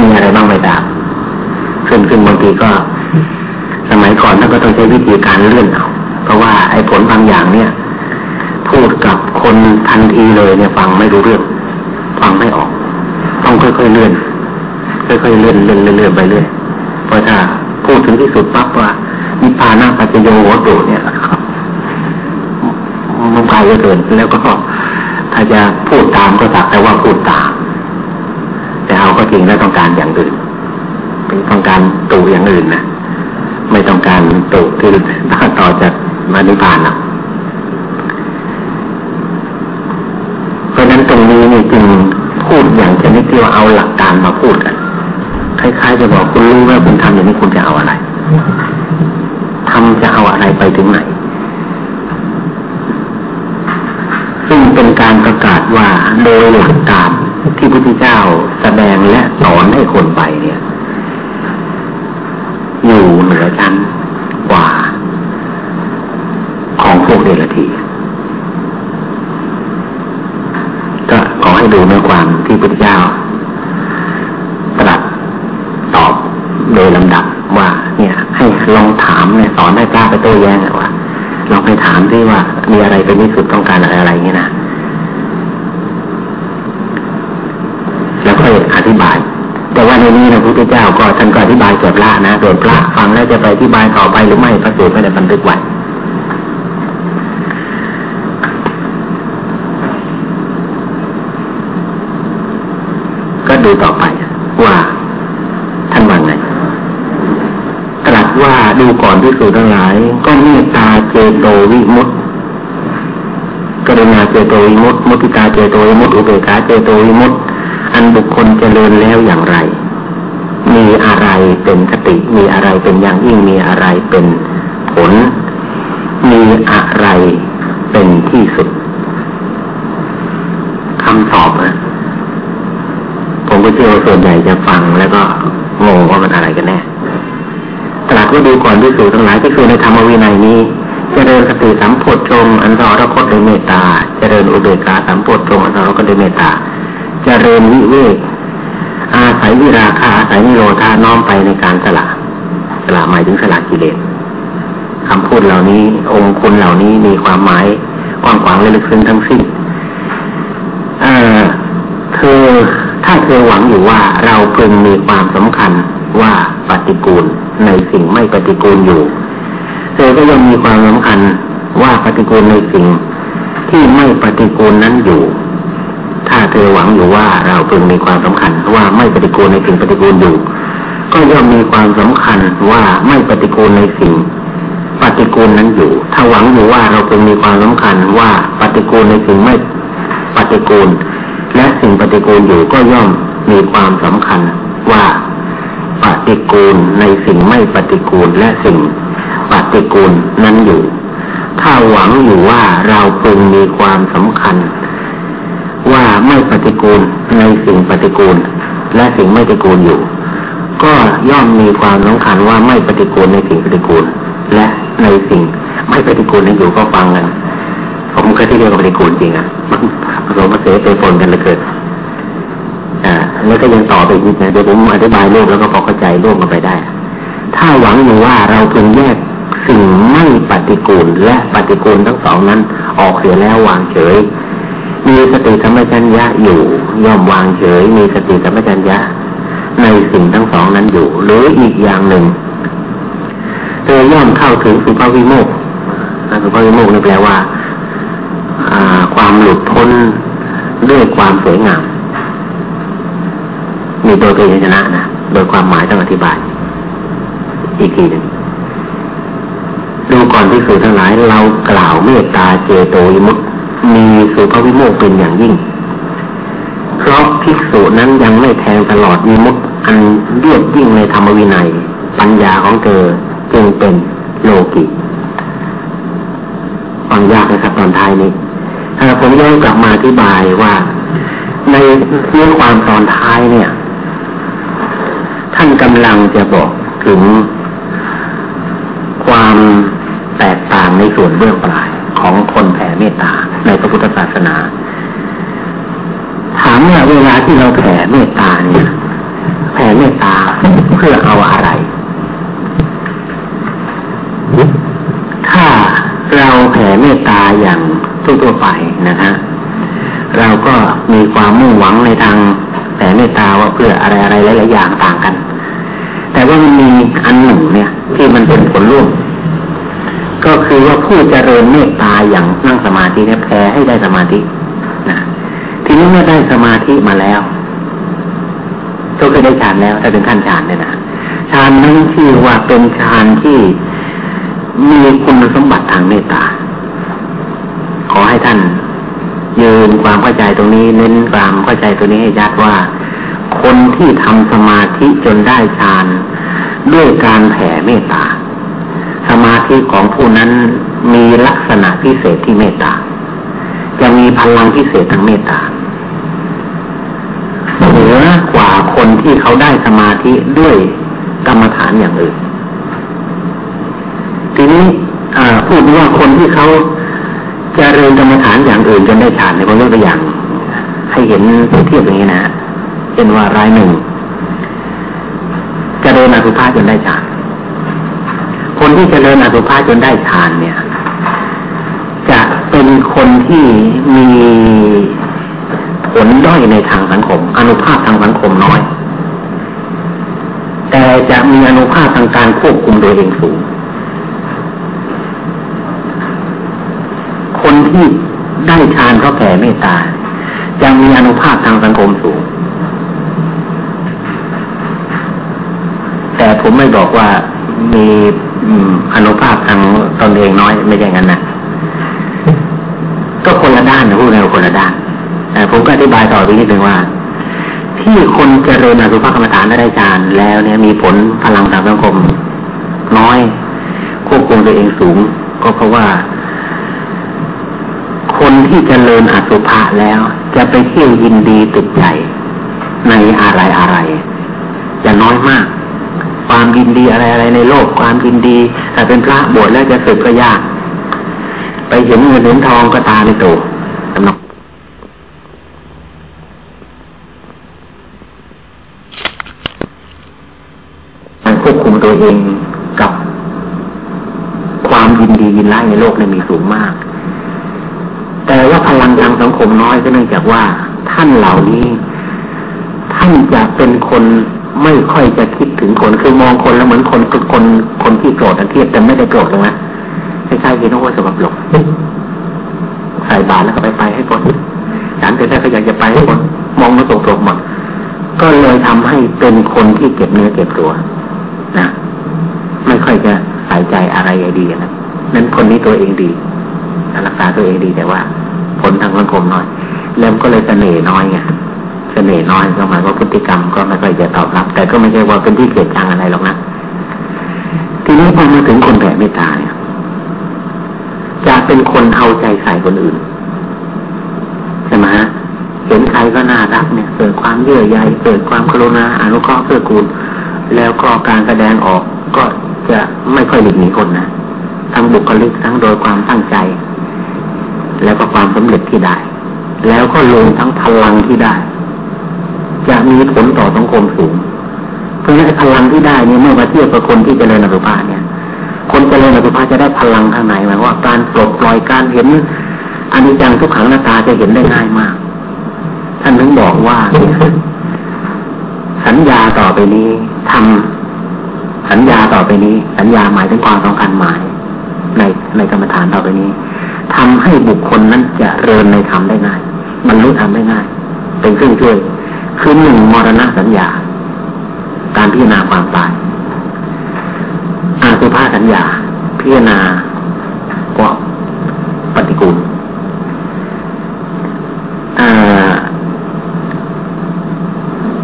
มีอะไรบ้างไม่ดาบขึ้นขึ้นบางทีก็ สมัยก่อนท่านก็ต้องใช้วิธีการเลื่อนเอา เพราะว่าไอ้ผลบางอย่างเนี่ย พูดกับคนทันทีเลยเนี่ยฟังไม่รู้เรื่องฟังไม่ออก ต้องค่อยๆเลื่อนค่อยๆเลื่อนเลื่อนเลื่อนไปเรื่อยเพราะถ้าพูดถึงที่สุดปั๊บว่านิพพานาปัจจโยโหตุเนี่ยมันไกลเกินแล้วก็ถ้าจะพูดตามก็สักแต่ว่าพูดตามแต่เอาก็จริงแล้วต้องการอย่างอื่นต้องการตูอย่างอื่นนะไม่ต้องการตูที่ต่อจาก มานิพานนะเพราะนั้นตรงนี้นี่จึงพูดอย่างชนิดที่ว่าเอาหลักการมาพูดกันคล้ายๆจะบอกคุณรู้ว่าคุณทำอย่างนี้คุณจะเอาอะไรทำจะเอาอะไรไปถึงไหน ซึ่งเป็นการประกาศว่าโดยหลักการที่พระพุทธเจ้าแสดงและสอนให้คนไปเนี่ย อยู่เหนือชั้นกว่า ของพวก เดรัจฉีก็ขอให้ดูเนื้อความที่พระพุทธเจ้าตรัสตอบโดยลำดับว่า เนี่ย ให้ลองถามเนี่ยสอนให้กล้าไปโต้แย้งว่าลองไปถามที่ว่า มีอะไรเป็นที่สุดต้องการอะไรอะไรเงี้ยนะแล้วค่อธิบาย แต่ว่าในนี้นะพระพุทธเจ้าก็ท่านก็อธิบายเกิดละนะโดยพระฟังแล้วจะไปอธิบายต่อไปหรือไม่พระสูตรไม่ได้บันทึกไว้ก็ ดูต่อไปว่าท่านว่าไงตรัสว่าดูก่อนที่สุทั้งหลาย ก็เมตตาเจโตวิมุตติกรุณาเจโตวิมุตติมุติตาเจโตวิมุตติอุเบกขาเจโตวิมุตติอันบุคคลเจริญแล้วอย่างไร มีอะไรเป็นคติ มีอะไรเป็นอย่างยิ่ง มีอะไรเป็นผล มีอะไรเป็นที่สุดคำตอบนะผมก็ เชื่อว่าส่วนใหญ่จะฟังแล้วก็งงว่ามันอะไรกันแน่ตรัสว่าดูก่อนด้วยสูทั้งหลายก็คือในธรรมวินัยนี้จเจริญสติสัมโพชงอันสอรคตโดยเมตตาจเจริญอุเบกขาสัมโพชงอันสอรคตโดยเมตตาจเจริญวิเวกอาศัยวิราคาอาศัยนิโรธาน้อมไปในการสละสละหมายถึงสละกิเลสคำพูดเหล่านี้ องค์คุณเหล่านี้มีความหมายกว้างขวางและลึกซึ้งทั้งสิ้นอ ถ้าเธอหวังอยู่ว่าเราพึงมีความสำคัญว่าปฏิกูลในสิ่งไม่ปฏิกูลอยู่เธอก็ยังมีความสำคัญว่าปฏิกูลในสิ่งที่ไม่ปฏิกูลนั้นอยู่ ถ้าเธอหวังอยู่ว่าเราพึงมีความสำคัญว่าไม่ปฏิกูลในสิ่งปฏิกูลอยู่ ก็ย่อมมีความสำคัญว่าไม่ปฏิกูลในสิ่งปฏิกูลนั้นอยู่ ถ้าหวังอยู่ว่าเราพึงมีความสำคัญว่าปฏิกูลในสิ่งไม่ปฏิกูล และสิ่งปฏิกูลอยู่ก็ย่อมมีความสำคัญว่าปฏิกูลในสิ่งไม่ปฏิกูลและสิ่งปฏิกูลนั้นอยู่ ถ้าหวังอยู่ว่าเราพึงมีความสำคัญ ว่าไม่ปฏิกูลในสิ่งปฏิกูล และสิ่งไม่ปฏิกูลอยู่ ก็ย่อมมีความสำคัญว่าไม่ปฏิกูลในสิ่งปฏิกูล และในสิ่งไม่ปฏิกูลนั้นอยู่ก็ฟังกันผมเคยที่เรียกว่าปฏิกูลจริงอะ ผสมผสานไปปนกันเลยเกิดอ่าแล้วก็ยังต่อไปอีกนะเดี๋ยวผมอธิบายรูปแล้วก็พอเข้าใจรูปกันไปได้ ถ้าหวังอยู่ว่าเราเพียงแยกสิ่งไม่ปฏิกูลและปฏิกูลทั้งสองนั้น ออกเสียแล้ววางเฉย มีสติธรรมจัญญะอยู่ย่อมวางเฉย มีสติธรรมจัญญะ ในสิ่งทั้งสองนั้นอยู่ หรืออีกอย่างหนึ่งเธอย่อมเข้าถึงสุภาวิโมกสุภาวิโมกนี่แปลว่า ความหลุดพ้นด้วยความสวยงาม มีโดยเป็นชนะนะโดยความหมายต้องอธิบาย อีกทีหนึ่งดูก่อนที่สื่อทั้งหลายเรากล่าวเมตตาเจโตยมุตมีสุภวิโมกเป็นอย่างยิ่ง เพราะภิกษุนั้นยังไม่แทงตลอดวิมุตอันเรียบยิ่งในธรรมวินัย ปัญญาของเธอจึงเป็นโลกิ ฟังยากนะครับตอนท้ายนี้ผมย้อนกลับมาอธิบายว่า ในเรื่องความตอนท้ายเนี่ย ท่านกำลังจะบอกถึงความแตกต่างในส่วนเบื้องปลายของคนแผ่เมตตาในพระพุทธศาสนา ถามเนี่ยเวลาที่เราแผ่เมตตาเนี่ย แผ่เมตตาเพื่อเอาอะไร ถ้าเรา แผ่เมตตาอย่างทั่วๆไปนะฮะเราก็มีความมุ่งหวังในทางแต่เมตตาว่าเพื่ออะไรอะไรหลายๆอย่างต่างกัน แต่ว่ามันมีอันหนึ่งเนี่ย ที่มันเป็นผลร่วมก็คือว่าผู้เจริญเมตตาอย่างนั่งสมาธิเนี่ยแพ้ให้ได้สมาธินะทีนี้เมื่อได้สมาธิมาแล้วก็เคยได้ฌานแล้วถ้าถึงขั้นฌานเนี่ยนะฌานนั้นชื่อว่าเป็นฌานที่มีคุณสมบัติทางเมตตา ขอให้ท่านยืนความเข้าใจตรงนี้ เน้นความเข้าใจตัวนี้ให้ยัดว่า คนที่ทำสมาธิจนได้ฌานด้วยการแผ่เมตตา สมาธิของผู้นั้นมีลักษณะพิเศษที่เมตตา จะมีพลังพิเศษทางเมตตาเหนือกว่าคนที่เขาได้สมาธิด้วยกรรมฐานอย่างอื่น ทีนี้พูดว่าคนที่เขา จะเรียนกรรมฐานอย่างอื่นจนได้ฌานในผมยกตัวอย่าง ให้เห็นเทียบอย่างนี้นะเป็นว่ารายหนึ่งจะเรียนอสุภาจนได้ฌาน คนที่จะเรียนอสุภาจนได้ฌานเนี่ย จะเป็นคนที่มีผลด้อยในทางสังคม อนุภาพทางสังคมน้อย แต่จะมีอนุภาพทางการควบคุมโดยเองสูงคน ที่ได้ฌานเพราะแผ่เมตตายังมีอนุภาพทางสังคมสูง แต่ผมไม่บอกว่ามีอนุภาพทางตนเองน้อยไม่ใช่งั้นนะก็คนละด้านนะพูดในคนละด้านแต่ผมก็อธิบายต่อไปนิดนึงว่า ที่คนเจริญอสุภกรรมฐานได้ฌานแล้วเนี่ยมีผลพลังทางสังคมน้อยควบคุมตัวเองสูง ก็เพราะว่า คนที่จเจริญอสุภะแล้ว จะไปเที่ยวยินดีติดใจในอะไรอะไรจะน้อยมาก ความยินดีอะไรอะไรในโลกความยินดีแต่เป็นพระบวชแล้วจะสึกก็ยาก ไปเห็นเงินเห็นทองก็ตาในตัวสำนักมันควบคุมตัวเองกับ ความยินดียินร้ายในโลกเนี่ยมีสูงมากแต่ว่าพลังทางสังคมน้อยก็ เนื่องจากว่าท่านเหล่านี้ ท่านจะเป็นคนไม่ค่อยจะคิดถึงคนคือมองคนแล้วเหมือนคนคือคนคนที่โกรธเครียดแต่ไม่ได้โกรธเลยนะคล้ายๆกินน้องว่าสำหรับหลบใส่บาตรแล้วก็ไปไปให้คนฉันจะได้ก็อยากจะไปให้คนมองมาตรงๆมาก็เลยทำให้เป็นคนที่เก็บเนื้อเก็บตัวนะไม่ค่อยจะใส่ใจอะไรดีนะนั้นคนนี้ตัวเองดีรักษาตัวเองดีแต่ว่า ผลทางสังคมน้อย แล้วก็เลยเสน่ห์น้อยไงเสน่ห์น้อยก็หมายว่าพฤติกรรมก็ไม่ค่อยจะตอบรับ แต่ก็ไม่ใช่ว่าเป็นที่เกลียดชังอะไรหรอกนะทีนี้พอมาถึงคนแผ่เมตตาเนี่ยจะเป็นคนเอาใจใส่คนอื่นใช่ไหมฮะเห็นใครก็น่ารักเนี่ยเกิดความเยื่อใยเกิดความกรุณาอนุเคราะห์เพื่อกูล แล้วก็การแสดงออกก็จะไม่ค่อยหลีกหนีคนนะทั้งบุคลิกทั้งโดยความตั้งใจ แล้วก็ความสำเร็จที่ได้ แล้วก็ลงทั้งพลังที่ได้ จะมีผลต่อสังคมสูง เพราะฉะนั้นพลังที่ได้เนี่ยเมื่อมาเทียบกับคนที่เจริญอสุภะเนี่ย คนเจริญอสุภะจะได้พลังข้างในหมายว่าการปลดปล่อยการเห็นอันิจจังทุกขังหน้าตาจะเห็นได้ง่ายมาก ท่านถึงบอกว่า สัญญาต่อไปนี้ทำสัญญาต่อไปนี้ สัญญาหมายถึงความต้องการหมาย ในในกรรมฐานต่อไปนี้ทำให้บุคคลนั้นจะเริญในธรรมได้ง่าย บรรลุธรรมได้ง่าย เป็นเครื่องช่วย คือหนึ่งมรณะสัญญา การพิจารณาความตายอาสุภาสัญญา พิจารณาก็ปฏิกูล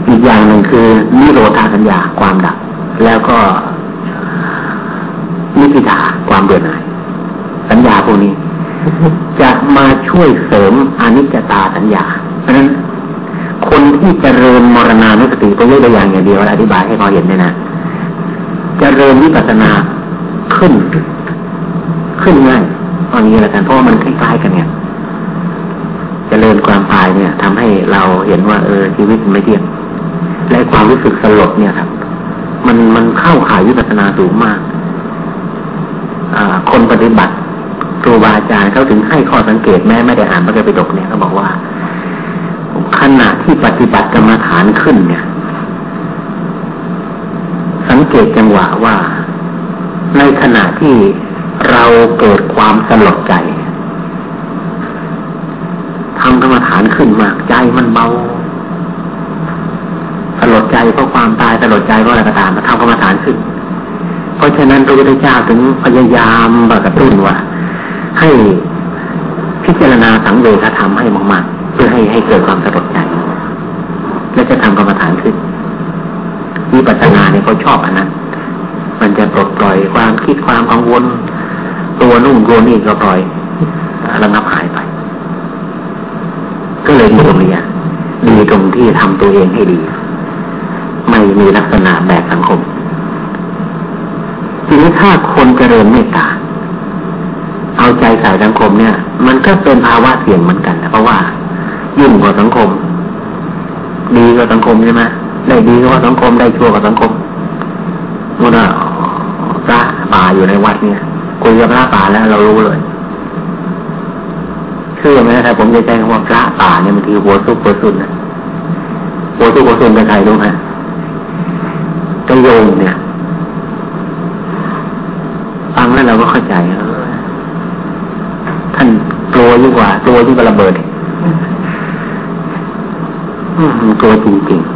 อีกอย่างหนึ่งคือนิโรธาสัญญาความดับ แล้วก็นิพิทาความเบื่อหน่ายสัญญาพวกนี้ จะมาช่วยเสริมอนิจจตาสัญญาเพราะนั้นคนที่จเจริญมรณานุสติก็ยกตัวอย่างอย่างเดียวอธิบายให้พอเห็นเลยนะจเจริญวิปัสสนาขึ้น ขึ้นง่ายตอนนี้ละกันเพราะมันคล้ายๆกันเนี่ยจเจริญความตายเนี่ยทำให้เราเห็นว่าเออชีวิตไม่เที่ยงและความรู้สึกสลดเนี่ยครับ มันมันเข้าข่ายวิปัสสนาสูงมากคนปฏิบัติ ครูบาอาจารย์เขาถึงให้ข้อสังเกตแม้ไม่ได้อ่านพระไตรปิฎกเนี่ยเขาบอกว่าขณะที่ปฏิบัติกรรมฐานขึ้นเนี่ย สังเกตจังหวะว่า ในขณะที่เราเกิดความสลดใจทำกรรมฐานขึ้นมากใจมันเบาสลดใจเพราะความตายสลดใจเพราะอะไรก็ตามมาทำกรรมฐานขึ้น เพราะฉะนั้นพระพุทธเจ้าถึงพยายามกระตุ้นว่า ให้พิจารณาสังเวชธรรมให้มากๆ เพื่อให้ให้เกิดความสลดใจ และจะทำกรรมฐานขึ้นวิปัสสนาเนี่ยเขาชอบอันนั้นมันจะปลดปล่อยความคิดความกังวล ตัวนุ่มตัวนี่ก็ปล่อยระงับหายไป ก็เลยดีตรงนี้ดีตรงที่ทำตัวเองให้ดี ไม่มีลักษณะแบบสังคมทีนี้ถ้าคนเจริญเมตตา เอาใจใส่สังคมเนี่ย มันก็เป็นภาวะเสี่ยงเหมือนกันนะเพราะว่ายุ่งกับสังคม ดีกับสังคมใช่ไหมได้ดีกับสังคมได้ชั่วกับสังคมมื่อพระป่าอยู่ในวัดเนี่ยคุยกับพระป่าแล้วเรารู้เลยเชื่อไหมครับผมจะใช้คำว่าพระป่าเนี่ยมันคือหัวซุกหัวซุนนะหัวซุกหัวซุนเป็นใครรู้ไหมกระโยงเนี่ย ฟังแล้วเราก็เข้าใจแล้ว ท่านกลัวยิ่งกว่าตัวยิ่งกว่าระเบิดกลัวจริงๆ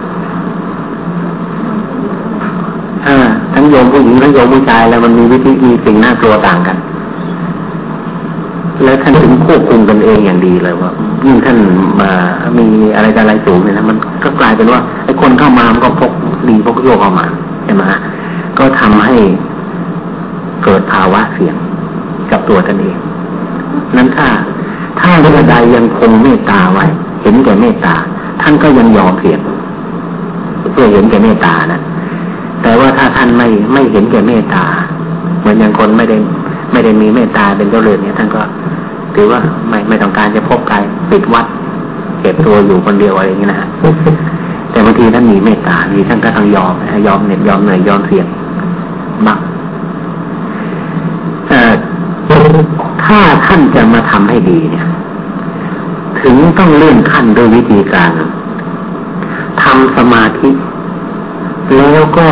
อ่าทั้งโยมผู้หญิงทั้งโยมผู้ชายแล้วมันมีวิธีมีสิ่งน่ากลัวต่างกัน แล้วท่านถึงควบคุมกันเองอย่างดีเลยว่ายิ่งท่านมามีอะไรอะไรสูงเนี่ยนะมันก็กลายเป็นว่าไอ้คนเข้ามามันก็พกดีพกโยกเข้ามาใช่ไหมก็ทำให้เกิดภาวะเสี่ยงกับตัวท่านเอง นั้นถ้า ถ้าเรื่องใดยังคงเมตตาไว้ เห็นแก่เมตตา ท่านก็ยังยอมเสี่ยงเพื่อเห็นแก่เมตตานะ แต่ว่าถ้าท่านไม่ไม่เห็นแก่เมตตา เหมือนอย่างคนไม่ได้ไม่ได้มีเมตตาเป็นเจ้าเรือนเนี่ยท่านก็ถือว่าไม่ไม่ต้องการจะพบใครปิดวัดเก็บตัวอยู่คนเดียวอะไรอย่างนี้นะฮะแต่บางทีท่านมีเมตตามีท่านก็ต้องยอมยอมเหน็ดยอมเหนื่อยยอมเสี่ยงบัก ถ้าท่านจะมาทำให้ดีเนี่ย ถึงต้องเลื่อนขั้นโดยวิธีการทำสมาธิ แล้วก็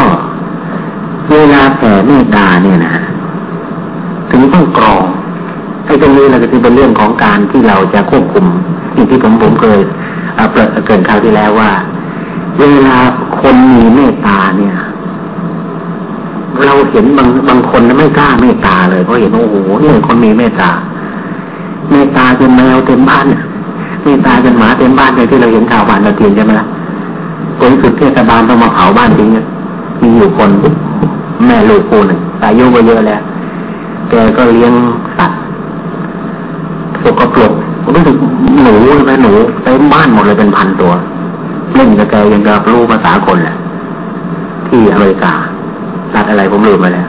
เวลาแผ่เมตตาเนี่ยนะถึงต้องกรองไอ้ตรงนี้เราก็คือเป็นเรื่องของการที่เราจะควบคุมอย่างที่ผมผมเคยเกิดคราวที่แล้วว่า เวลาคนมีเมตตาเนี่ย เราเห็นบางบางคนไม่กล้าเมตตาเลยเพราะเห็นโอ้โหนี่คนมีเมตตา เมตตาจนแมวเต็มบ้านเมตตาจนหมาเต็มบ้านเลยที่เราเห็นข่าวบ้านเราเตียนใช่ไหมล่ะผลสุดเทศบาลต้องมาเผาบ้านทิ้งมีอยู่คนแม่ลูกคู่หนึ่งอายุก็เยอะแล้วแกก็เลี้ยงสัตว์สกปรกรู้สึกหนูใช่ไหมหนูเต็มบ้านหมดเลยเป็นพันตัวเล่นกับแกยังกับรู้ภาษาคนแหละที่อเมริกา สัตว์อะไรผมลืมไปแล้ว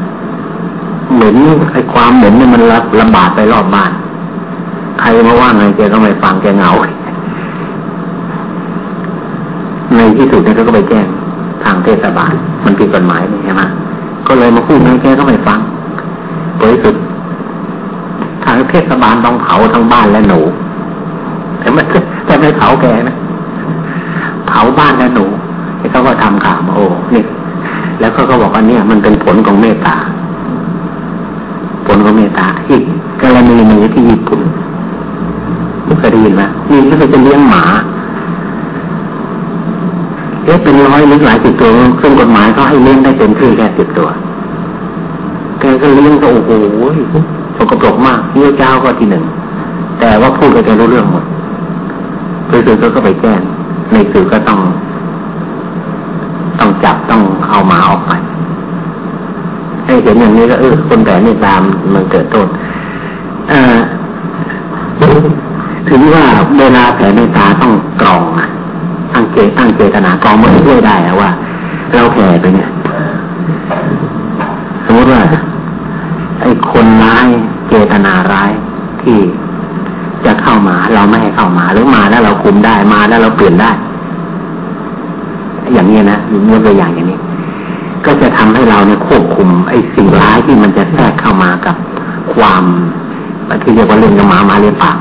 เหม็นไอ้ความเหม็นเนี่ยมันระบาดไปรอบบ้าน ใครมาว่าไงแกก็ไม่ฟังแกเหงาในที่สุดเนี่ยเขาก็ไปแจ้งทางเทศบาล มันผิดกฎหมายใช่ไหมก็เลยมาพูดให้แกก็ไม่ฟังบริสุดทางเทศบาลต้องเผาทั้งบ้านและหนูแต่ไม่แต่ไม่เผาแกนะเผาบ้านและหนูเขาก็ทำข่าวมาโอ้นี่ แล้วเขาก็บอกว่าเนี่ยมันเป็นผลของเมตตา ผลของเมตตาอีกกรณีหนึ่งที่ญี่ปุ่นเคยได้ยินไหมนี่ก็จะเลี้ยงหมาเอ๊ะเป็นร้อยหรือหลายสิบตัวซึ่งกฎหมายเขาให้เลี้ยงได้เต็มที่แค่สิบตัวแกก็เลี้ยงก็โอ้โหสกปรกมากเยี่ยเจ้าก็ทีหนึ่งแต่ว่าพูดกับแกรู้เรื่องหมดสื่อก็ไปแจ้งในสื่อก็ต้อง ต้องจับต้องเอาหมาออกไป ให้เห็นอย่างนี้ก็เออคนแต่นี่ตามมันเกิดโทษถึงว่าเวลาแผ่เมตตาต้องกรองอะตั้งเจตั้งเจตนากรองมันช่วยได้ว่า เราแผ่ไปเนี่ยสมมติว่าไอ้คนร้ายเจตนาร้ายที่จะเข้ามา เราไม่ให้เข้ามาหรือมาแล้วเราคุมได้มาแล้วเราเปลี่ยนได้ อย่างนี้นะยกตัวอย่างอย่างนี้ ก็จะทำให้เราเนี่ยควบคุมไอ้สิ่งร้ายที่มันจะแทรกเข้ามากับความที่เรียกว่าเรื่องกับหมามาเรียปาก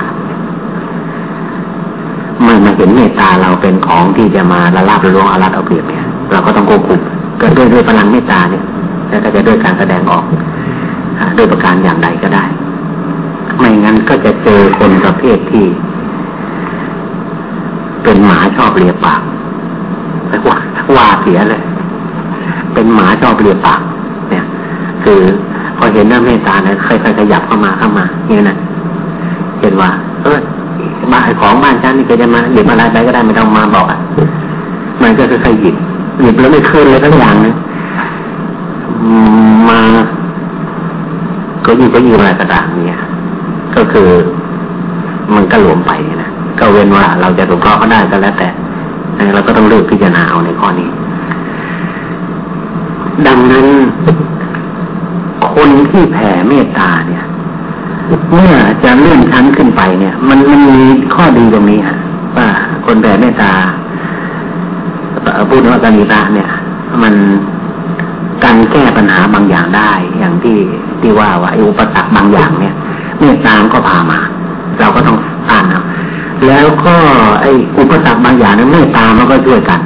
ไม่มาเห็นเมตตาเราเป็นของที่จะมาละลาบละลวงอารัดเอาเปรียบเนี่ยเราก็ต้องควบคุมก็ด้วยด้วยพลังเมตตาเนี่ยแล้วก็จะด้วยการแสดงออกด้วยประการอย่างใดก็ได้ ไม่งั้นก็จะเจอคนประเภทที่ เป็นหมาชอบเลียปาก ว่าเสียเลย เป็นหมาชอบเลียปาก เนี่ย คือพอเห็นหน้าเมตตาเนี่ยค่อยๆขยับเข้ามาเข้ามาเนี่ยนะเห็นว่า เออบ้านของบ้านฉันนี่ก็จะมาหยิบอะไรไปก็ได้ไม่ต้องมาบอกอะมันก็คือใครหยิบหยิบแล้วไม่คืนเลยทั้งอย่างนึงมา ก็หยิบก็หยิบอะไรกระดาษเนี่ย ก็คือมันก็หลวมไปนะก็เว้นว่าเราจะถูกเคราะห์ก็ได้ก็แล้วแต่ เราก็ต้องเลือกพิจารณาเอาในข้อนี้ ดังนั้น คนที่แผ่เมตตาเนี่ย เมื่อจะเลื่อนชั้นขึ้นไปเนี่ย มันมันมีข้อดีตรงนี้ฮะว่าคนแผ่เมตตาพูดว่าการมีตาเนี่ย มันการแก้ปัญหาบางอย่างได้ อย่างที่ที่ว่าว่าอุปสรรคบางอย่างเนี่ยเมตตาก็พามา เราก็ต้องต้านเอา แล้วก็ไอ้อุปสรรคบางอย่างนั้นเมตตามันก็ช่วยกัน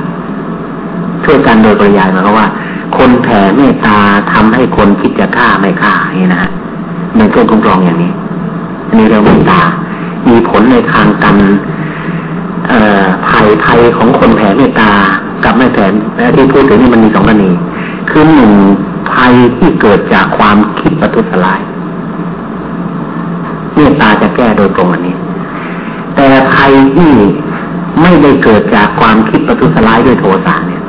ช่วยกันโดยปริยายหมายความว่า คนแผ่เมตตาทำให้คนคิดจะฆ่าไม่ฆ่านี่นะฮะเป็นเครื่องคุ้มครองอย่างนี้อันนี้เรียกว่าตตา มีผลในทางการภัยภัยของคนแผ่เมตตา กับไม่แผ่ที่พูดถึงนี่มันมีสองกรณีคือหนึ่งภัยที่เกิดจากความคิดประทุษร้ายเมตตาจะแก้โดยตรงอันนี้ แต่ภัยที่ไม่ได้เกิดจากความคิดประทุษร้ายด้วยโทสะเนี่ย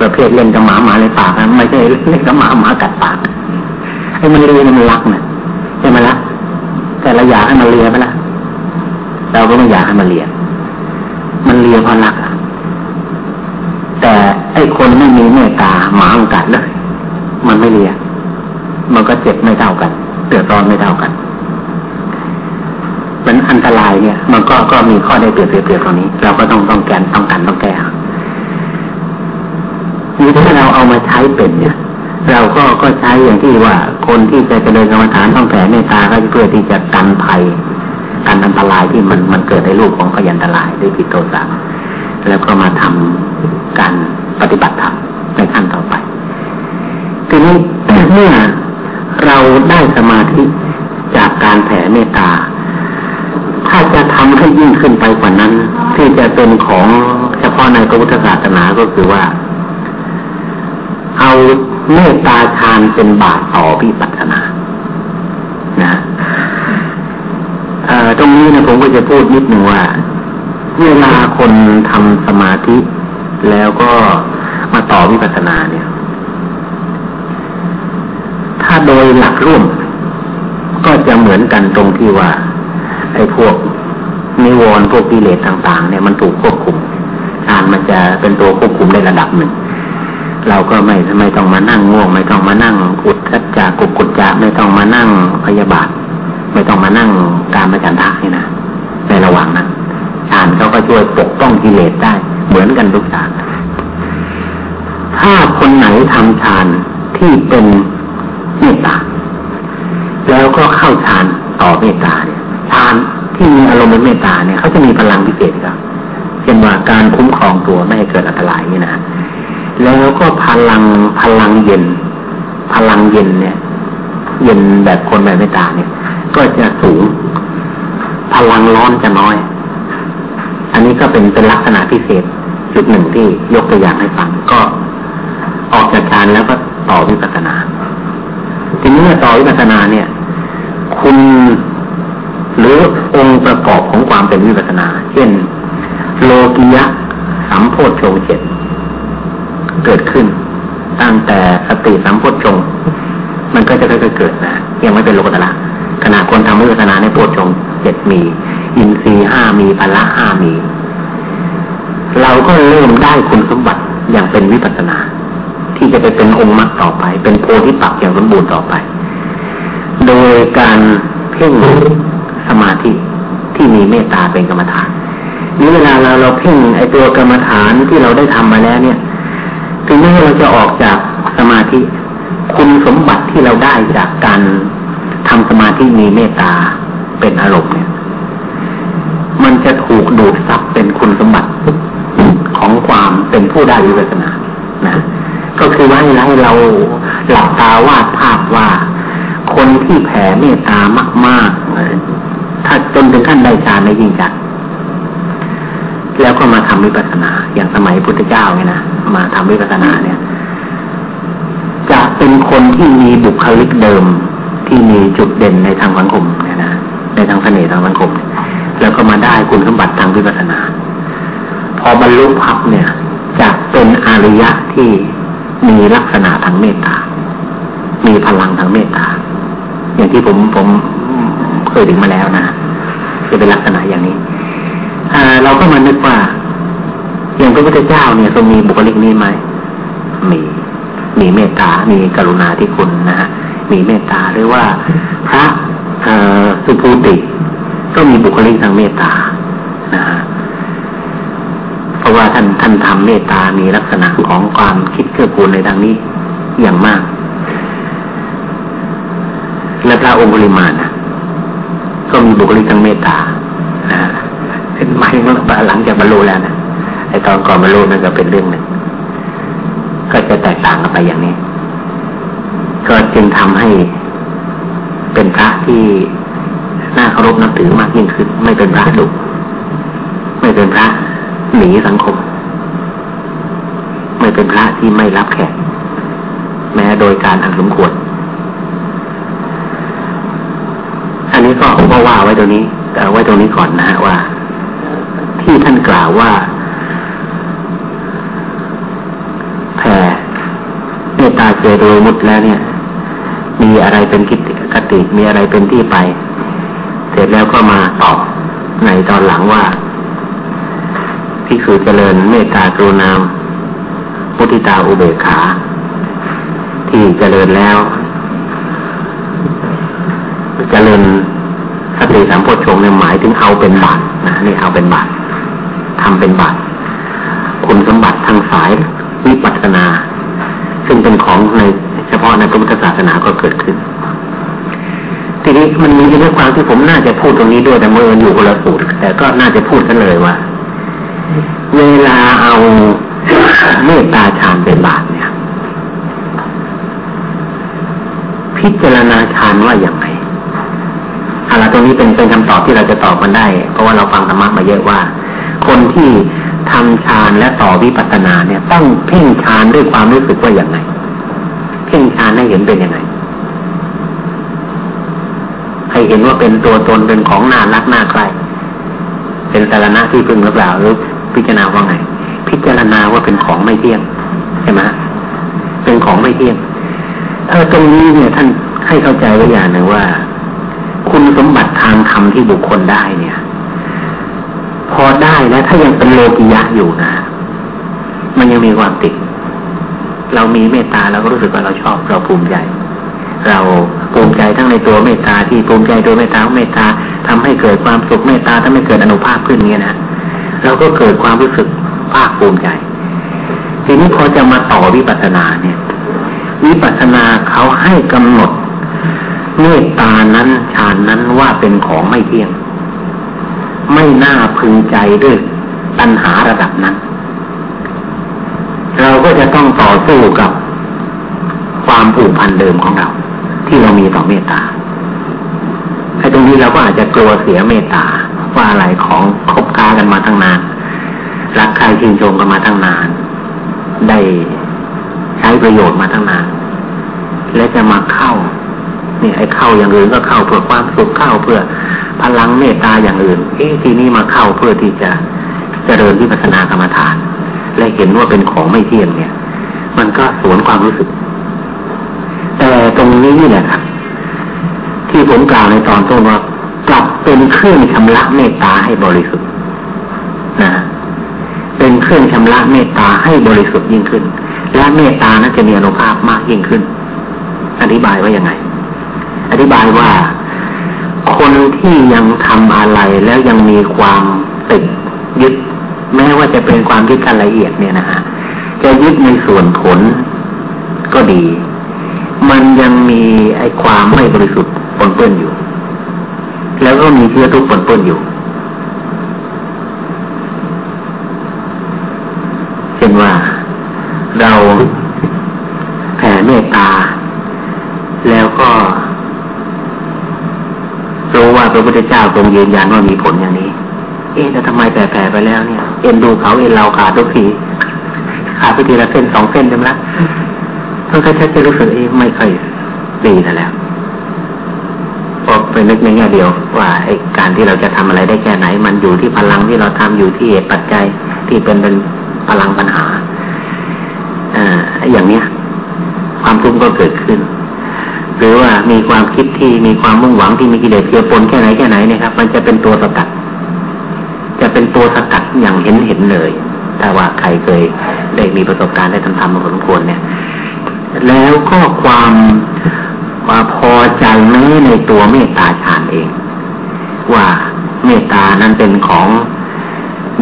ประเภทเล่นกับหมาหมาในปากนะไม่ใช่เล่นกับหมาหมากัดปากให้มันเลียมันรักนะใช่ไหมละ่ะแต่เราอยากให้มันเลียไปละเราก็ไม่อยากให้มันเลียมันเลียเพราะรักแต่ไอ้คนไม่มีเมตตาหมาอังกัดเลยมันไม่เลียมันก็เจ็บไม่เท่ากันเดือดร้อนไม่เท่ากัน มันอันตรายเนี่ย มันก็ก็มีข้อได้เปรียบเปรียบตรงนี้ เราก็ต้องต้องแกนต้องกันต้องแก้นี่ถ้าเราเอามาใช้เป็นเนี่ย เราก็ก็ใช้อย่างที่ว่า คนที่จะเจริญกรรมฐานต้องแผ่เมตตาก็เพื่อที่จะกันภัยกันอันตรายที่มันมันเกิดในรูปของพยันตรายด้วยกิโทสะแล้วก็มาทำการปฏิบัติธรรมในขั้นต่อไปทีนี้เมื่อเราได้สมาธิจากการแผ่เมตตา ถ้าจะทำให้ยิ่งขึ้นไปกว่านั้น ที่จะเป็นของเฉพาะในพระพุทธศาสนาก็คือว่า เอาเมตตาทานเป็นบาตรต่อพิปัสนา นะตรงนี้นะผมก็จะพูดนิดหนึ่งว่า เวลาคนทำสมาธิ แล้วก็มาต่อวิปัสสนาเนี่ย ถ้าโดยหลักร่วมก็จะเหมือนกันตรงที่ว่า ไอ้พวกนิวรณ์พวกกิเลสต่างๆ เนี่ยมันถูกควบคุมฌานมันจะเป็นตัวควบคุมได้ระดับหนึ่ง เราก็ไม่ไม่ต้องมานั่งง่วง ไม่ต้องมานั่งอุดทัดจากุกุจจะไม่ต้องมานั่งพยาบาท ไม่ต้องมานั่งการมาจันทะนี่นะในระหว่างนั้นฌานเขาก็ช่วยปกป้องกิเลสได้เหมือนกันทุกฌานถ้าคนไหนทำฌานที่เป็นเมตตาแล้วก็เข้าฌานต่อเมตตาเนี่ย ฌานที่มีอารมณ์เป็นเมตตาเนี่ยเขาจะมีพลังพิเศษครับ เช่นว่าการคุ้มครองตัวไม่ให้เกิดอันตรายนี่นะแล้วก็พลังพลังเย็น พลังเย็นเนี่ย เย็นแบบคนแบบเมตตาเนี่ย ก็จะสูง พลังร้อนจะน้อย อันนี้ก็เป็นเป็นลักษณะพิเศษจุดหนึ่งที่ยกตัวอย่างให้ฟังก็ออกจากฌานแล้วก็ต่อวิปัสสนา ทีนี้เมื่อต่อวิปัสสนาเนี่ย คุณ หรือองค์ประกอบของความเป็นวิปัสนา เช่น โลกิยะสัมโพชฌงเจ็ดเกิดขึ้น ตั้งแต่สติสัมโพชฌงมันก็จะค่อยๆเกิดนะยังไม่เป็นโลกุตละขณะคนทำวิปัสนาในโพชฌงเจ็ดมี อินทรีห้ามีพละห้ามี เราก็เริ่มได้คุณสมบัติอย่างเป็นวิปัสสนา ที่จะไปเป็นองค์มรรคต่อไป เป็นโพธิปักอย่างสมบูรณ์ต่อไป โดยการเพ่ง สมาธิที่มีเมตตาเป็นกรรมฐานนี้เวลาเราเราเพ่งไอตัวกรรมฐานที่เราได้ทำมาแล้วเนี่ยถึงแม้เราจะออกจากสมาธิ คุณสมบัติที่เราได้จากการทำสมาธิมีเมตตาเป็นอารมณ์เนี่ย มันจะถูกดูดซับเป็นคุณสมบัติของความเป็นผู้ได้วิปัสนานะก็คือว่าให้เราหลับตาวาดภาพว่า คนที่แผ่เมตตามากๆ ถ้าจนถึงขั้นได้ฌานได้ยิ่งจัดแล้วก็มาทำวิปัสสนา อย่างสมัยพุทธเจ้าเนี่ยนะมาทำวิปัสสนาเนี่ย จะเป็นคนที่มีบุคลิกเดิมที่มีจุดเด่นในทางสังคมเนี่ยนะในทางเสน่ห์ทางสังคม แล้วก็มาได้คุณสมบัติทางวิปัสสนา พอบรรลุพับเนี่ย จะเป็นอริยะที่มีลักษณะทางเมตตา มีพลังทางเมตตา อย่างที่ผมผม เคยถึงมาแล้วนะจะเป็นลักษณะอย่างนี้เราก็มานึกว่าอย่างพระพุทธเจ้าเนี่ยทรงมีบุคลิกนี้ไหมมี มีเมตตา มีกรุณาที่คุณนะฮะ มีเมตตาหรือว่าพระสุภูติ ก็มีบุคลิกทางเมตตานะฮะเพราะว่าท่านท่านทำเมตตา มีลักษณะของความคิดเกื้อกูลในทางนี้อย่างมาก และพระองค์ปริมานะ ก็มีบุคลิกทางเมตตาเป็นหมายว่าหลังจากบรรลุแล้วนะไอตอนก่อนบรรลุนั่นก็เป็นเรื่องหนึ่งก็จะแตกต่างกันไปอย่างนี้ ก็จึงทำให้เป็นพระที่น่าเคารพนับถือมากยิ่งขึ้น ไม่เป็นพระดุไม่เป็นพระหนีสังคม ไม่เป็นพระที่ไม่รับแขกแม้โดยการอันสมควรอั นี้ก็ก็ว่าไว้ตรงนี้แต่ไว้ตรงนี้ก่อนนะว่า ที่ท่านกล่าวว่าแผ่เมตตาเจโดยมุดแล้วเนี่ย มีอะไรเป็นกิจกติมีอะไรเป็นที่ไป เสร็จแล้วก็มาตอบในตอนหลังว่าที่คือเจริญเมตตากรุณามุทิตาอุเบกขา ที่เจริญแล้ว เจริญ สติสามโพชฌงเนี่ยหมายถึงเอาเป็นบาตนะนี่เอาเป็นบาตทำเป็นบาตคุณสมบัติทางสายวิปัสสนา ซึ่งเป็นของในเฉพาะในพระพุทธศาสนาก็เกิดขึ้น ทีนี้มันมีเรื่องความที่ผมน่าจะพูดตรงนี้ด้วยแต่เมื่ออยู่คนละสูตรแต่ก็น่าจะพูดกันเลยว่าเวลาเอาเมตตาฌานเป็นบาทเนี่ย พิจารณาฌานว่าอย่าง อะไรตรงนี้เป็นเป็นคำตอบที่เราจะตอบมันได้ เพราะว่าเราฟังธรรมะมาเยอะว่า คนที่ทำฌานและต่อวิปัสสนาเนี่ย ต้องเพ่งฌานด้วยความรู้สึกว่าอย่างไรเพ่งฌานให้เห็นเป็นยังไงให้เห็นว่าเป็นตัวตนเป็นของน่ารักน่าใครเป็นสารณะที่พึงหรือเปล่าหรือพิจารณาว่าไง พิจารณาว่าเป็นของไม่เที่ยงใช่ไหมเป็นของไม่เที่ยงเออตรงนี้เนี่ยท่านให้เข้าใจไว้อย่างหนึ่งว่า คุณสมบัติทางธรรมที่บุคคลได้เนี่ย พอได้แล้วถ้ายังเป็นโลกิยะอยู่นะ มันยังมีความติด เรามีเมตตาเราก็รู้สึกว่าเราชอบเราภูมิใจ เราภูมิใจทั้งในตัวเมตตาที่ภูมิใจตัวเมตตาเมตตาทำให้เกิดความสุขเมตตาทำให้เกิดอนุภาพขึ้นเงี้ยนะเราก็เกิดความรู้สึกภาคภูมิใจ ทีนี้พอจะมาต่อวิปัสสนาเนี่ย วิปัสสนาเขาให้กำหนด เมตตานั้นฌานนั้นว่าเป็นของไม่เที่ยง ไม่น่าพึงใจด้วยปัญหาระดับนั้น เราก็จะต้องต่อสู้กับความผูกพันเดิมของเรา ที่เรามีต่อเมตตาไอ้ตรงนี้เราก็อาจจะกลัวเสียเมตตาว่าอะไรของคบค้ากันมาตั้งนาน รักใครชิงชมกันมาตั้งนาน ได้ใช้ประโยชน์มาตั้งนาน และจะมาเข้า นี่ไอ้เข้าอย่างอื่นก็เข้าเพื่อความสุขเข้าเพื่อพลังเมตตาอย่างอื่น เอ๊ะทีนี้มาเข้าเพื่อที่จะเจริญวิปัสสนากรรมฐาน และเห็นว่าเป็นของไม่เที่ยงเนี่ย มันก็สวนความรู้สึก แต่ตรงนี้เนี่ยครับที่ผมกล่าวในตอนต้นว่ากลับเป็นเครื่องชำระเมตตาให้บริสุทธิ์นะเป็นเครื่องชำระเมตตาให้บริสุทธิ์ยิ่งขึ้น และเมตตานั้นจะมีอนุภาพมากยิ่งขึ้น อธิบายว่ายังไง อธิบายว่าคนที่ยังทำอะไรแล้วยังมีความติดยึด แม้ว่าจะเป็นความยึดกันละเอียดเนี่ยนะฮะจะยึดในส่วนผลก็ดี มันยังมีไอ้ความไม่บริสุทธิ์ปนเปื้อนอยู่ แล้วก็มีเชื้อทุกข์ปนเปื้อนอยู่เช่นว่าเราแผ่เมตตา แล้วก็ พระพุทธเจ้าทรงยืนยันว่ามีผลอย่างนี้ เอ๊ะแต่ทำไมแผ่ไปแล้วเนี่ย เอ็นดูเขาเอ็นเราขาดทุกทีขาดไปทีละเส้นสองเส้นใช่ไหมล่ะท่านก็ชักจะรู้สึกเองไม่ค่อยดีแล้วพอไปนึกในแง่เดียวว่าไอ้การที่เราจะทำอะไรได้แค่ไหน มันอยู่ที่พลังที่เราทำอยู่ที่เหตุปัจจัยที่เป็นเป็นพลังปัญหาอ่าอย่างเนี้ย ความทุกข์ก็เกิดขึ้น หรือว่ามีความคิดที่มีความมุ่งหวังที่มีกิเลสเกี่ยวปนแค่ไหนแค่ไหนเนี่ยครับ มันจะเป็นตัวสกัด จะเป็นตัวสกัดอย่างเห็นเห็นเลย ถ้าว่าใครเคยได้มีประสบการณ์ได้ทำทำมาพอสมควรเนี่ย แล้วก็ความความพอใจแม้ในตัวเมตตาฌานเอง ว่าเมตตานั้นเป็นของ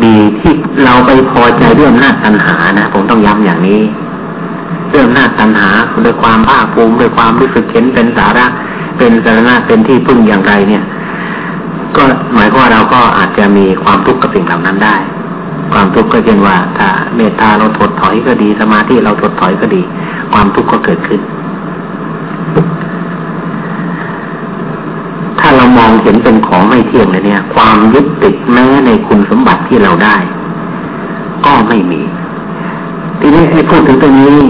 ดีที่เราไปพอใจเรื่องหน้าตัณหานะ ผมต้องย้ำอย่างนี้ เรื่องหน้าตัณหาด้วยความภาคภูมิด้วยความรู้สึกเห็นเป็นสาระเป็นสาระเป็นที่พึ่งอย่างไรเนี่ย ก็หมายความว่าเราก็อาจจะมีความทุกข์กับสิ่งเหล่านั้นได้ ความทุกข์ก็เช่นว่า ถ้าเมตตาเราถดถอยก็ดี สมาธิเราถดถอยก็ดี ความทุกข์ก็เกิดขึ้น ถ้าเรามองเห็นเป็นของไม่เที่ยงเลยเนี่ย ความยึดติดแม้ในคุณสมบัติที่เราได้ ก็ไม่มี ทีนี้ให้พูดถึงตรงนี้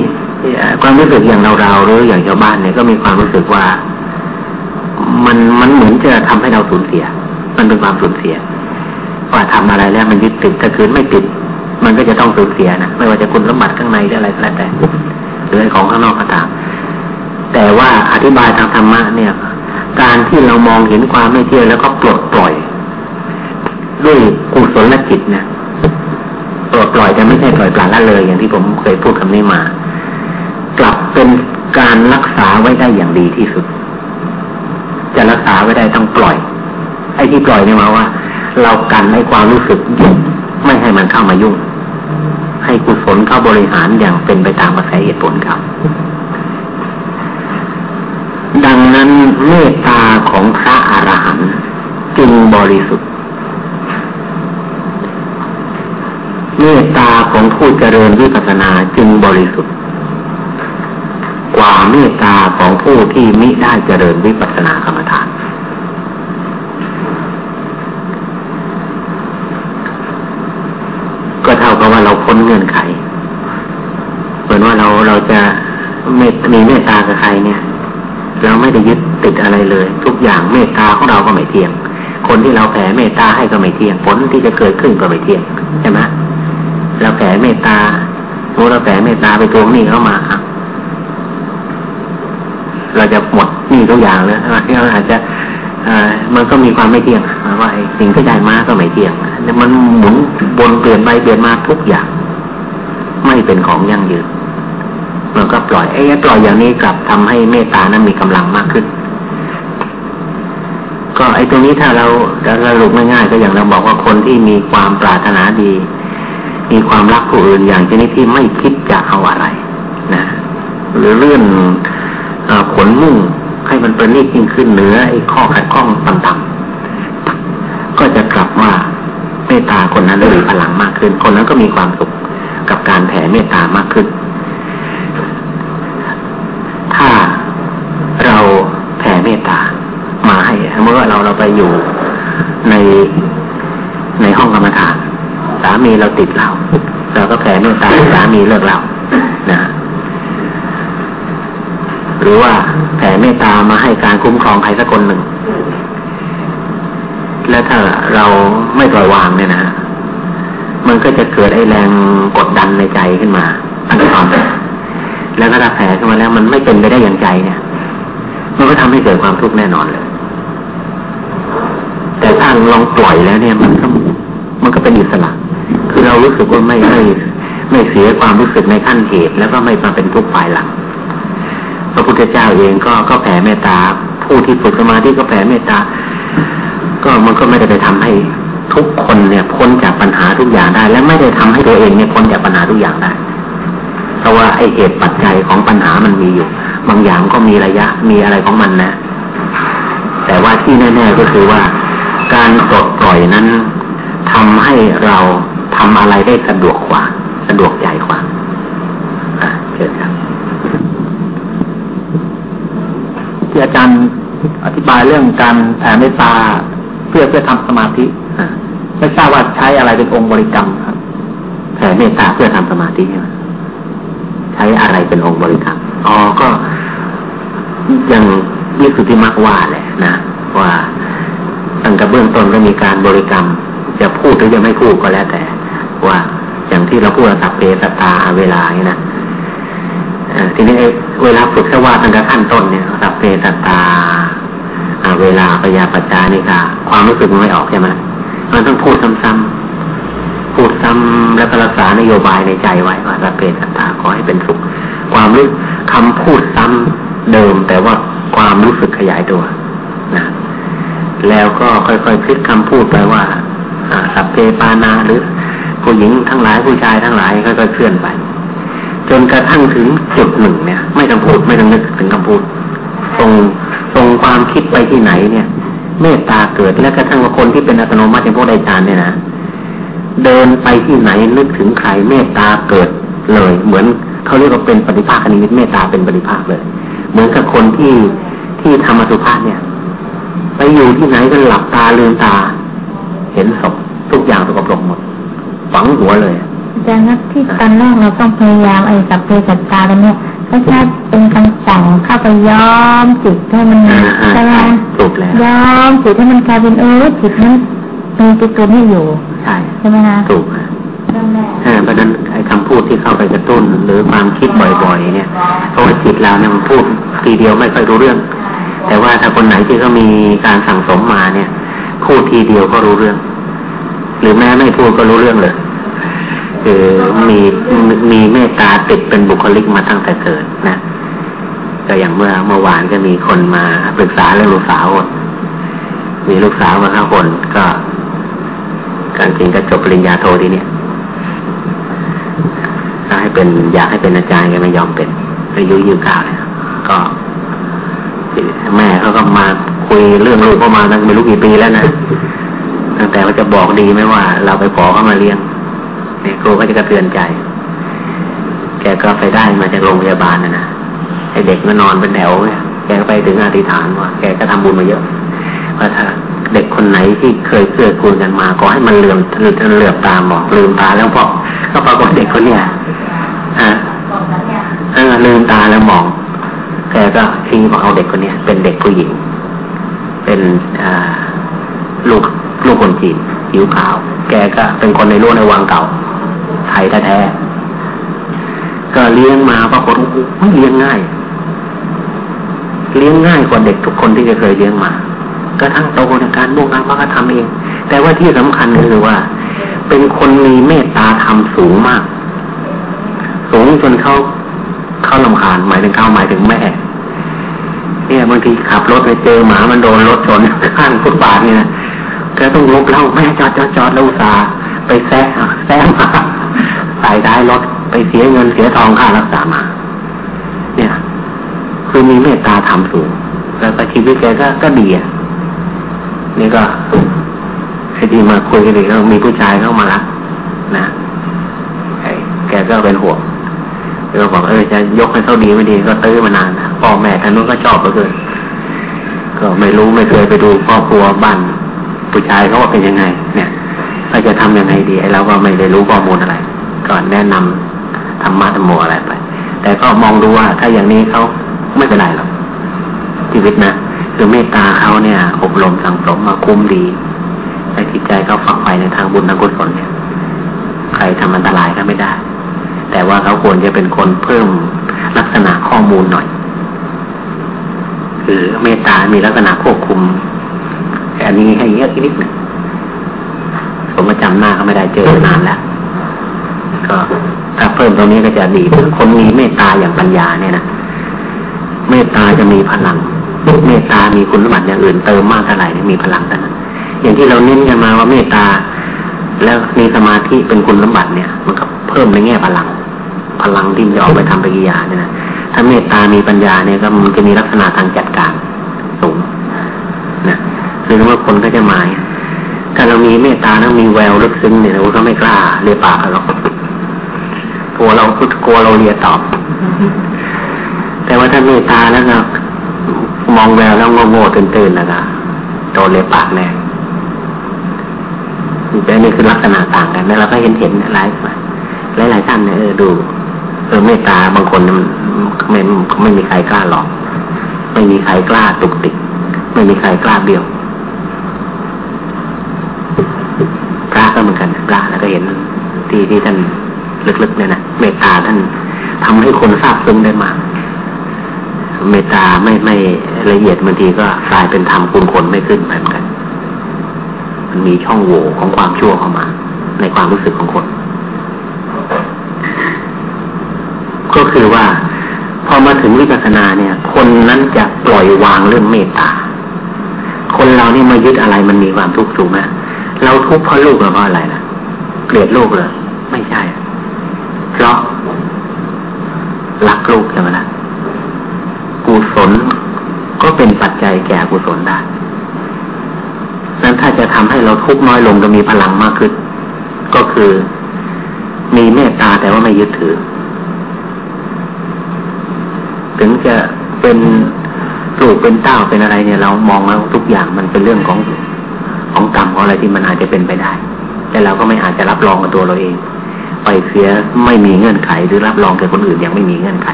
ความรู้สึกอย่างเราเราหรืออย่างชาวบ้านเนี่ยก็มีความรู้สึกว่า มันมันเหมือนจะทำให้เราสูญเสีย มันเป็นความสูญเสียว่าทำอะไรแล้วมันยึดติดถ้าคืนไม่ติด มันก็จะต้องสูญเสียนะไม่ว่าจะคุณสมบัติข้างในหรืออะไรก็แล้วแต่หรือของข้างนอกก็ตามแต่ว่าอธิบายทางธรรมะเนี่ย การที่เรามองเห็นความไม่เที่ยงแล้วก็ปลดปล่อย ด้วยกุศลจิตเนี่ยปลดปล่อยแต่ไม่ใช่ปล่อยปละละเลย อย่างที่ผมเคยพูดคำนี้มา กลับเป็นการรักษาไว้ได้อย่างดีที่สุด จะรักษาไว้ได้ต้องปล่อย ไอ้ที่ปล่อยเนี่ยมาว่า เรากันให้ความรู้สึกยุ่งไม่ให้มันเข้ามายุ่ง ให้กุศลเข้าบริหารอย่างเป็นไปตามกระแสเหตุผลครับ ดังนั้นเมตตาของพระอรหันต์จึงบริสุทธิ์เมตตาของผู้เจริญวิปัสสนาจึงบริสุทธิ์ เมตตาของผู้ที่มิได้เจริญวิปัสสนากรรมฐาน ก็เท่ากับว่าเราพ้นเงื่อนไข เหมือนว่าเราเราจะเมตมีเมตตากับใครเนี่ย เราไม่ได้ยึดติดอะไรเลย ทุกอย่างเมตตาของเราก็ไม่เที่ยง คนที่เราแผ่เมตตาให้ก็ไม่เที่ยง ผลที่จะเกิดขึ้นก็ไม่เที่ยงใช่ไหมเราแผ่เมตตาโอ้เราแผ่เมตตาไปทวงหนี้เข้ามา เราจะหมดนี้ทุกอย่างเลยที่เราอาจจะมันก็มีความไม่เที่ยงว่าสิ่งที่ได้มาก็ไม่เที่ยงมันหมุนบนเปลี่ยนไปเปลี่ยนมาทุกอย่าง ไม่เป็นของยั่งยืนมันก็ปล่อยไอ้ปล่อยอย่างนี้กลับทำให้เมตตานั้นมีกำลังมากขึ้น ก็ไอ้ตรงนี้ถ้าเราจะสรุปง่ายๆก็อย่างเราบอกว่าคนที่มีความปรารถนาดี มีความรักผู้อื่นอย่างชนิดที่ไม่คิดจะเอาอะไร นะ หรือเลื่อน ผลมุ่งให้มันประณีตยิ่งขึ้นเหนือไอ้ข้อขัดข้องต่ำๆก็จะกลับว่าเมตตาคนนั้นได้มีพลังมากขึ้น คนนั้นก็มีความสุขกับการแผ่เมตตามากขึ้น ถ้าเราแผ่เมตตามาให้เมื่อเราเราไปอยู่ในในห้องกรรมฐานสามีเราติดเราเราก็แผ่เมตตาสามีเลิกเรานะ หรือว่าแผ่เมตตามาให้การคุ้มครองใครสักคนหนึ่ง และถ้าเราไม่ปล่อยวางเนี่ยนะมันก็จะเกิดไอ้แรงกดดันในใจขึ้นมาอันนี้ความแล้วก็ถ้าแผลขึ้นมาแล้ว มันไม่เป็นไปได้อย่างใจเนี่ยมันก็ทำให้เกิดความทุกข์แน่นอนเลย แต่ถ้าลองปล่อยแล้วเนี่ย มันก็มันก็เป็นอิสระ คือเรารู้สึกว่าไม่ไม่ไม่เสียความรู้สึกในขั้นเหตุแล้วก็ไม่มาเป็นทุกข์ฝ่ายหลัง พระพุทธเจ้าเองก็ก็แผ่เมตตา ผู้ที่ฝึกสมาธิก็แผ่เมตตา ก็มันก็ไม่ได้ไปทำให้ทุกคนเนี่ยพ้นจากปัญหาทุกอย่างได้ และไม่ได้ทำให้ตัวเองเนี่ยพ้นจากปัญหาทุกอย่างได้ เพราะว่าไอเหตุปัจจัยของปัญหามันมีอยู่ บางอย่างก็มีระยะมีอะไรของมันนะ แต่ว่าที่แน่ ๆก็คือว่า การปลดปล่อยนั้นทำให้เราทำอะไรได้สะดวกกว่า สะดวกใจกว่าเชิญครับ ที่อาจารย์อธิบายเรื่องการแผ่เมตตาเพื่อเพื่อทำสมาธิไม่ทราบว่าใช้อะไรเป็นองค์บริกรรมครับแผ่เมตตาเพื่อทำสมาธิใช่ไหมช้อะไรเป็นองค์บริกรรมอ๋อก็ยังวิสุทธิมรรคว่าแหละนะว่าตั้งแต่เบื้องต้นก็มีการบริกรรม จะพูดหรือจะไม่พูดก็แล้วแต่ ว่าอย่างที่เราพูดสัพเพสตาเวลาเนี่ยนะ ทีนี้เวลาฝึกแค่ว่าตั้งแต่ขั้นต้นเนี่ยสัพเพสตาเวลาปยาปัจจานี่ค่ะ ความรู้สึกมันไม่ออกใช่ไหมมันต้องพูดซ้ำๆพูดซ้ำและรักษานโยบายในใจไว้ว่าสัพเพสัตตาขอให้เป็นสุข ความรู้คำพูดซ้ำเดิม แต่ว่าความรู้สึกขยายตัวนะแล้วก็ค่อยๆพลิกคำพูดไปว่าสัพเพปานาหรือผู้หญิงทั้งหลายผู้ชายทั้งหลายค่อยๆเคลื่อนไป จนกระทั่งถึงจุดหนึ่งเนี่ย ไม่ต้องพูดไม่ต้องนึกถึงคำพูดทรงทรงความคิดไปที่ไหนเนี่ย เมตตาเกิดและกระทั่งว่าคนที่เป็นอัตโนมัติในพวกใดฌานเนี่ยนะเดินไปที่ไหนนึกถึงใครเมตตาเกิดเลย เหมือนเขาเรียกว่าเป็นปฏิภาคนิมิตเมตตาเป็นปฏิภาคเลย เหมือนกับคนที่ที่ทำอสุภะเนี่ย ไปอยู่ที่ไหนก็หลับตาลืมตา เห็นศพทุกอย่างสกปรกหมดฝังหัวเลย อาจารย์นักที่ตอนแรกเราต้องพยายามไอ้สัพเพสัตตาแล้วเนี่ยก็แค่เป็นคำสั่งเข้าไปย้อมจิตให้มันใช่ไหมถูกแล้วย้อมจิตให้มันกลายเป็นเออจิตนั้นมีจิตตัวนี้อยู่ใช่ใช่ไหมคะถูกเพราะนั้นไอ้คำพูดที่เข้าไปกระตุ้น หรือความคิดบ่อยๆ เนี่ยเพราะว่าจิตเราเนี่ยมันพูดทีเดียวไม่ค่อยรู้เรื่อง แต่ว่าถ้าคนไหนที่เขามีการสั่งสมมาเนี่ย พูดทีเดียวก็รู้เรื่อง หรือแม้ไม่พูดก็รู้เรื่องเลย คือมีมีเมตตาติดเป็นบุคลิกมาตั้งแต่เกิดนะก็อย่างเมื่อเมื่อวานก็มีคนมาปรึกษาเรื่องลูกสาวมีลูกสาวมาห้าคนก็การจริงก็จบปริญญาโททีเนี่ยถ้าให้เป็นอยากให้เป็นอาจารย์ก็ไม่ยอมเป็นอายุยืนก้าเลยก็แม่เขาก็มาคุยเรื่องลูกเขามาตั้งไม่รู้กี่ปีแล้วนะตั้งแต่ว่าจะบอกดีไหมว่า เราไปขอเขามาเลี้ยง ครูก็จะกระเทือนใจ แกก็ไปได้มาจากโรงพยาบาลนะนะไอเด็กมานอนเป็นแถวเนี่ยแกไปถึงอธิษฐานว่าแกก็ทำบุญมาเยอะว่าถ้าเด็กคนไหนที่เคยเกื้อกูลกันมาก็ให้มันเหลื่อมเหลื่อมตามบอกลืมตาแล้วพอก็ปรากฏเด็กคนเนี้ยอ่าเออลืมตาแล้วมองแกก็ชี้บอกเอาเด็กคนเนี้ยเป็นเด็กผู้หญิง เป็นอ่าลูกลูกคนจีนผิวขาว แกก็เป็นคนในรั้วในวังเก่า ยแท้ๆก็เลี้ยงมาปรากฏว่เลี้ยงง่าย เลี้ยงง่ายกว่าเด็กทุกคนที่เคยเลี้ยงมากระทั่งโตในการมุ่งการพระก็ทำเอง แต่ว่าที่สำคัญคือว่า เป็นคนมีเมตตาธรรมสูงมาก สูงจนเขาเขาลำคาญหมายถึงเขาหมายถึงแม่เนี่ยบางทีขับรถไปเจอหมามันโดนรถชนข้างฟุตบาทเนี่ยแกต้องลุกเล่าแม่จอดจอดจอดแล้วอุตส่า ไปแซะแซะมาใส่ได้รถไปเสียเงินเสียทองค่ารักษามา เนี่ย คือมีเมตตาธรรมสูงแล้วก็ชีวิตแกก็ก็ดีอะนี่ก็ไอ้ที่มาคุยกันอีกแล้วมีผู้ชายเข้ามาละนะไอ้แกก็เป็นห่วงก็บอกเออจะยกให้เขาดีไม่ดีก็ตื้อมานานนะพ่อแม่ท่านนู้นก็ชอบก็คือก็ไม่รู้ไม่เคยไปดูครอบครัวบ้านผู้ชายเขาว่าเป็นยังไง เนี่ย เราจะทำยังไงดีไอ้เราก็ไม่ได้รู้ข้อมูลอะไร ก่อนแนะนำธรรมะธรรมโมอะไรไป แต่ก็มองดูว่าถ้าอย่างนี้เขาไม่เป็นไรหรอกชีวิตนะคือเมตตาเขาเนี่ย อบรมสั่งสมมาคุ้มดีแต่จิตใจเขาฝักใฝ่ในทางบุญทางกุศลเนี่ยใครทำอันตรายก็ไม่ได้ แต่ว่าเขาควรจะเป็นคนเพิ่มลักษณะข้อมูลหน่อย คือเมตตามีลักษณะควบคุมอันนี้ให้เยอะนิดหนึ่ง ผมมาจำหน้าเขาไม่ได้เจอนานแล้วก็ถ้าเพิ่มตรงนี้ก็จะดีคนมีเมตตาอย่างปัญญาเนี่ยนะเมตตาจะมีพลัง เมตตามีคุณสมบัติอย่างอื่นเติมมากเท่าไหร่มีพลังเท่านั้นอย่างที่เราเน้นกันมาว่าเมตตา แล้วมีสมาธิเป็นคุณสมบัติเนี่ย มันก็เพิ่มในแง่พลัง พลังที่จะออกไปทำปฏิกิริยาเนี่ยนะถ้าเมตตามีปัญญาเนี่ยก็มันจะมีลักษณะทางจัดการสูงนะคือว่าคนก็จะหมาย ถ้าเรามีเมตตาแล้วมีแววลึกซึ้งเนี่ยเราก็ไม่กล้าเลียปากหรอกกลัวเรากลัวเราเลียตอบ แต่ว่าถ้าเมตตาแล้วก็มองแววแล้วโง่ๆตื่นๆนะครับโดนเลียปากแน่แต่นี่คือลักษณะต่างกันแล้วเราก็เห็นเห็นหลายหลายหลายท่านเนี่ยเออดู เออเมตตาบางคนมันไม่ไม่มีใครกล้าหลอก ไม่มีใครกล้าตุกติก ไม่มีใครกล้าเบี้ยว พระก็เหมือนกันพระแล้วก็เห็นที่ที่ท่านลึกๆเนี่ยนะเมตตาท่านทำให้คนทราบซึ้งได้มาก เมตตาไม่ไม่ละเอียดบางทีก็กลายเป็นธรรมคุณคนไม่ขึ้นเหมือนกัน มันมีช่องโหว่ของความชั่วเข้ามา ในความรู้สึกของคน ก็คือว่า พอมาถึงวิปัสสนาเนี่ย คนนั้นจะปล่อยวางเรื่องเมตตา คนเรานี่มายึดอะไรมันมีความทุกข์ถูกไหม เราทุกข์เพราะลูกหรือเพราะอะไรล่ะเกลียดลูกเลยไม่ใช่ เพราะรักลูกใช่ไหมล่ะกุศลก็เป็นปัจจัยแก่กุศลได้นั้นถ้าจะทำให้เราทุกข์น้อยลงจะมีพลังมากขึ้น ก็คือมีเมตตาแต่ว่าไม่ยึดถือ ถึงจะเป็นลูกเป็นเต้าเป็นอะไรเนี่ย เรามองแล้วทุกอย่างมันเป็นเรื่องของ ของกรรมของอะไรที่มันอาจจะเป็นไปได้ แต่เราก็ไม่อาจจะรับรองกับตัวเราเอง ไปเสียไม่มีเงื่อนไขหรือรับรองแก่คนอื่นยังไม่มีเงื่อนไข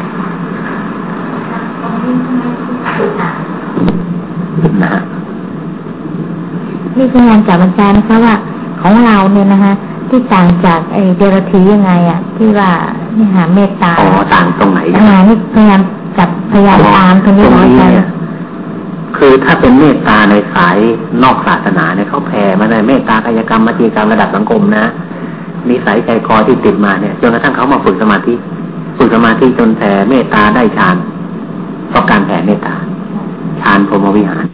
นะฮะนี่คืองานจากบรรจารย์นะคะว่าของเราเนี่ยนะคะที่ต่างจากไอเดรธียังไงอะ ที่ว่านี่หาเมตตาอ๋อต่างตรงไหนอ่านี่พยายามจับพยายามตามตรงนี้น้อยใจ คือถ้าเป็นเมตตาในสายนอกศาสนาเนี่ยเขาแผ่มาในเมตตากายกรรมมจีกรรมระดับสังคมนะนิสัยใจคอที่ติดมาเนี่ยจนกระทั่งเขามาฝึกสมาธิฝึกสมาธิจนแผ่เมตตาได้ฌานเพราะการแผ่เมตตาฌานพรหมวิหาร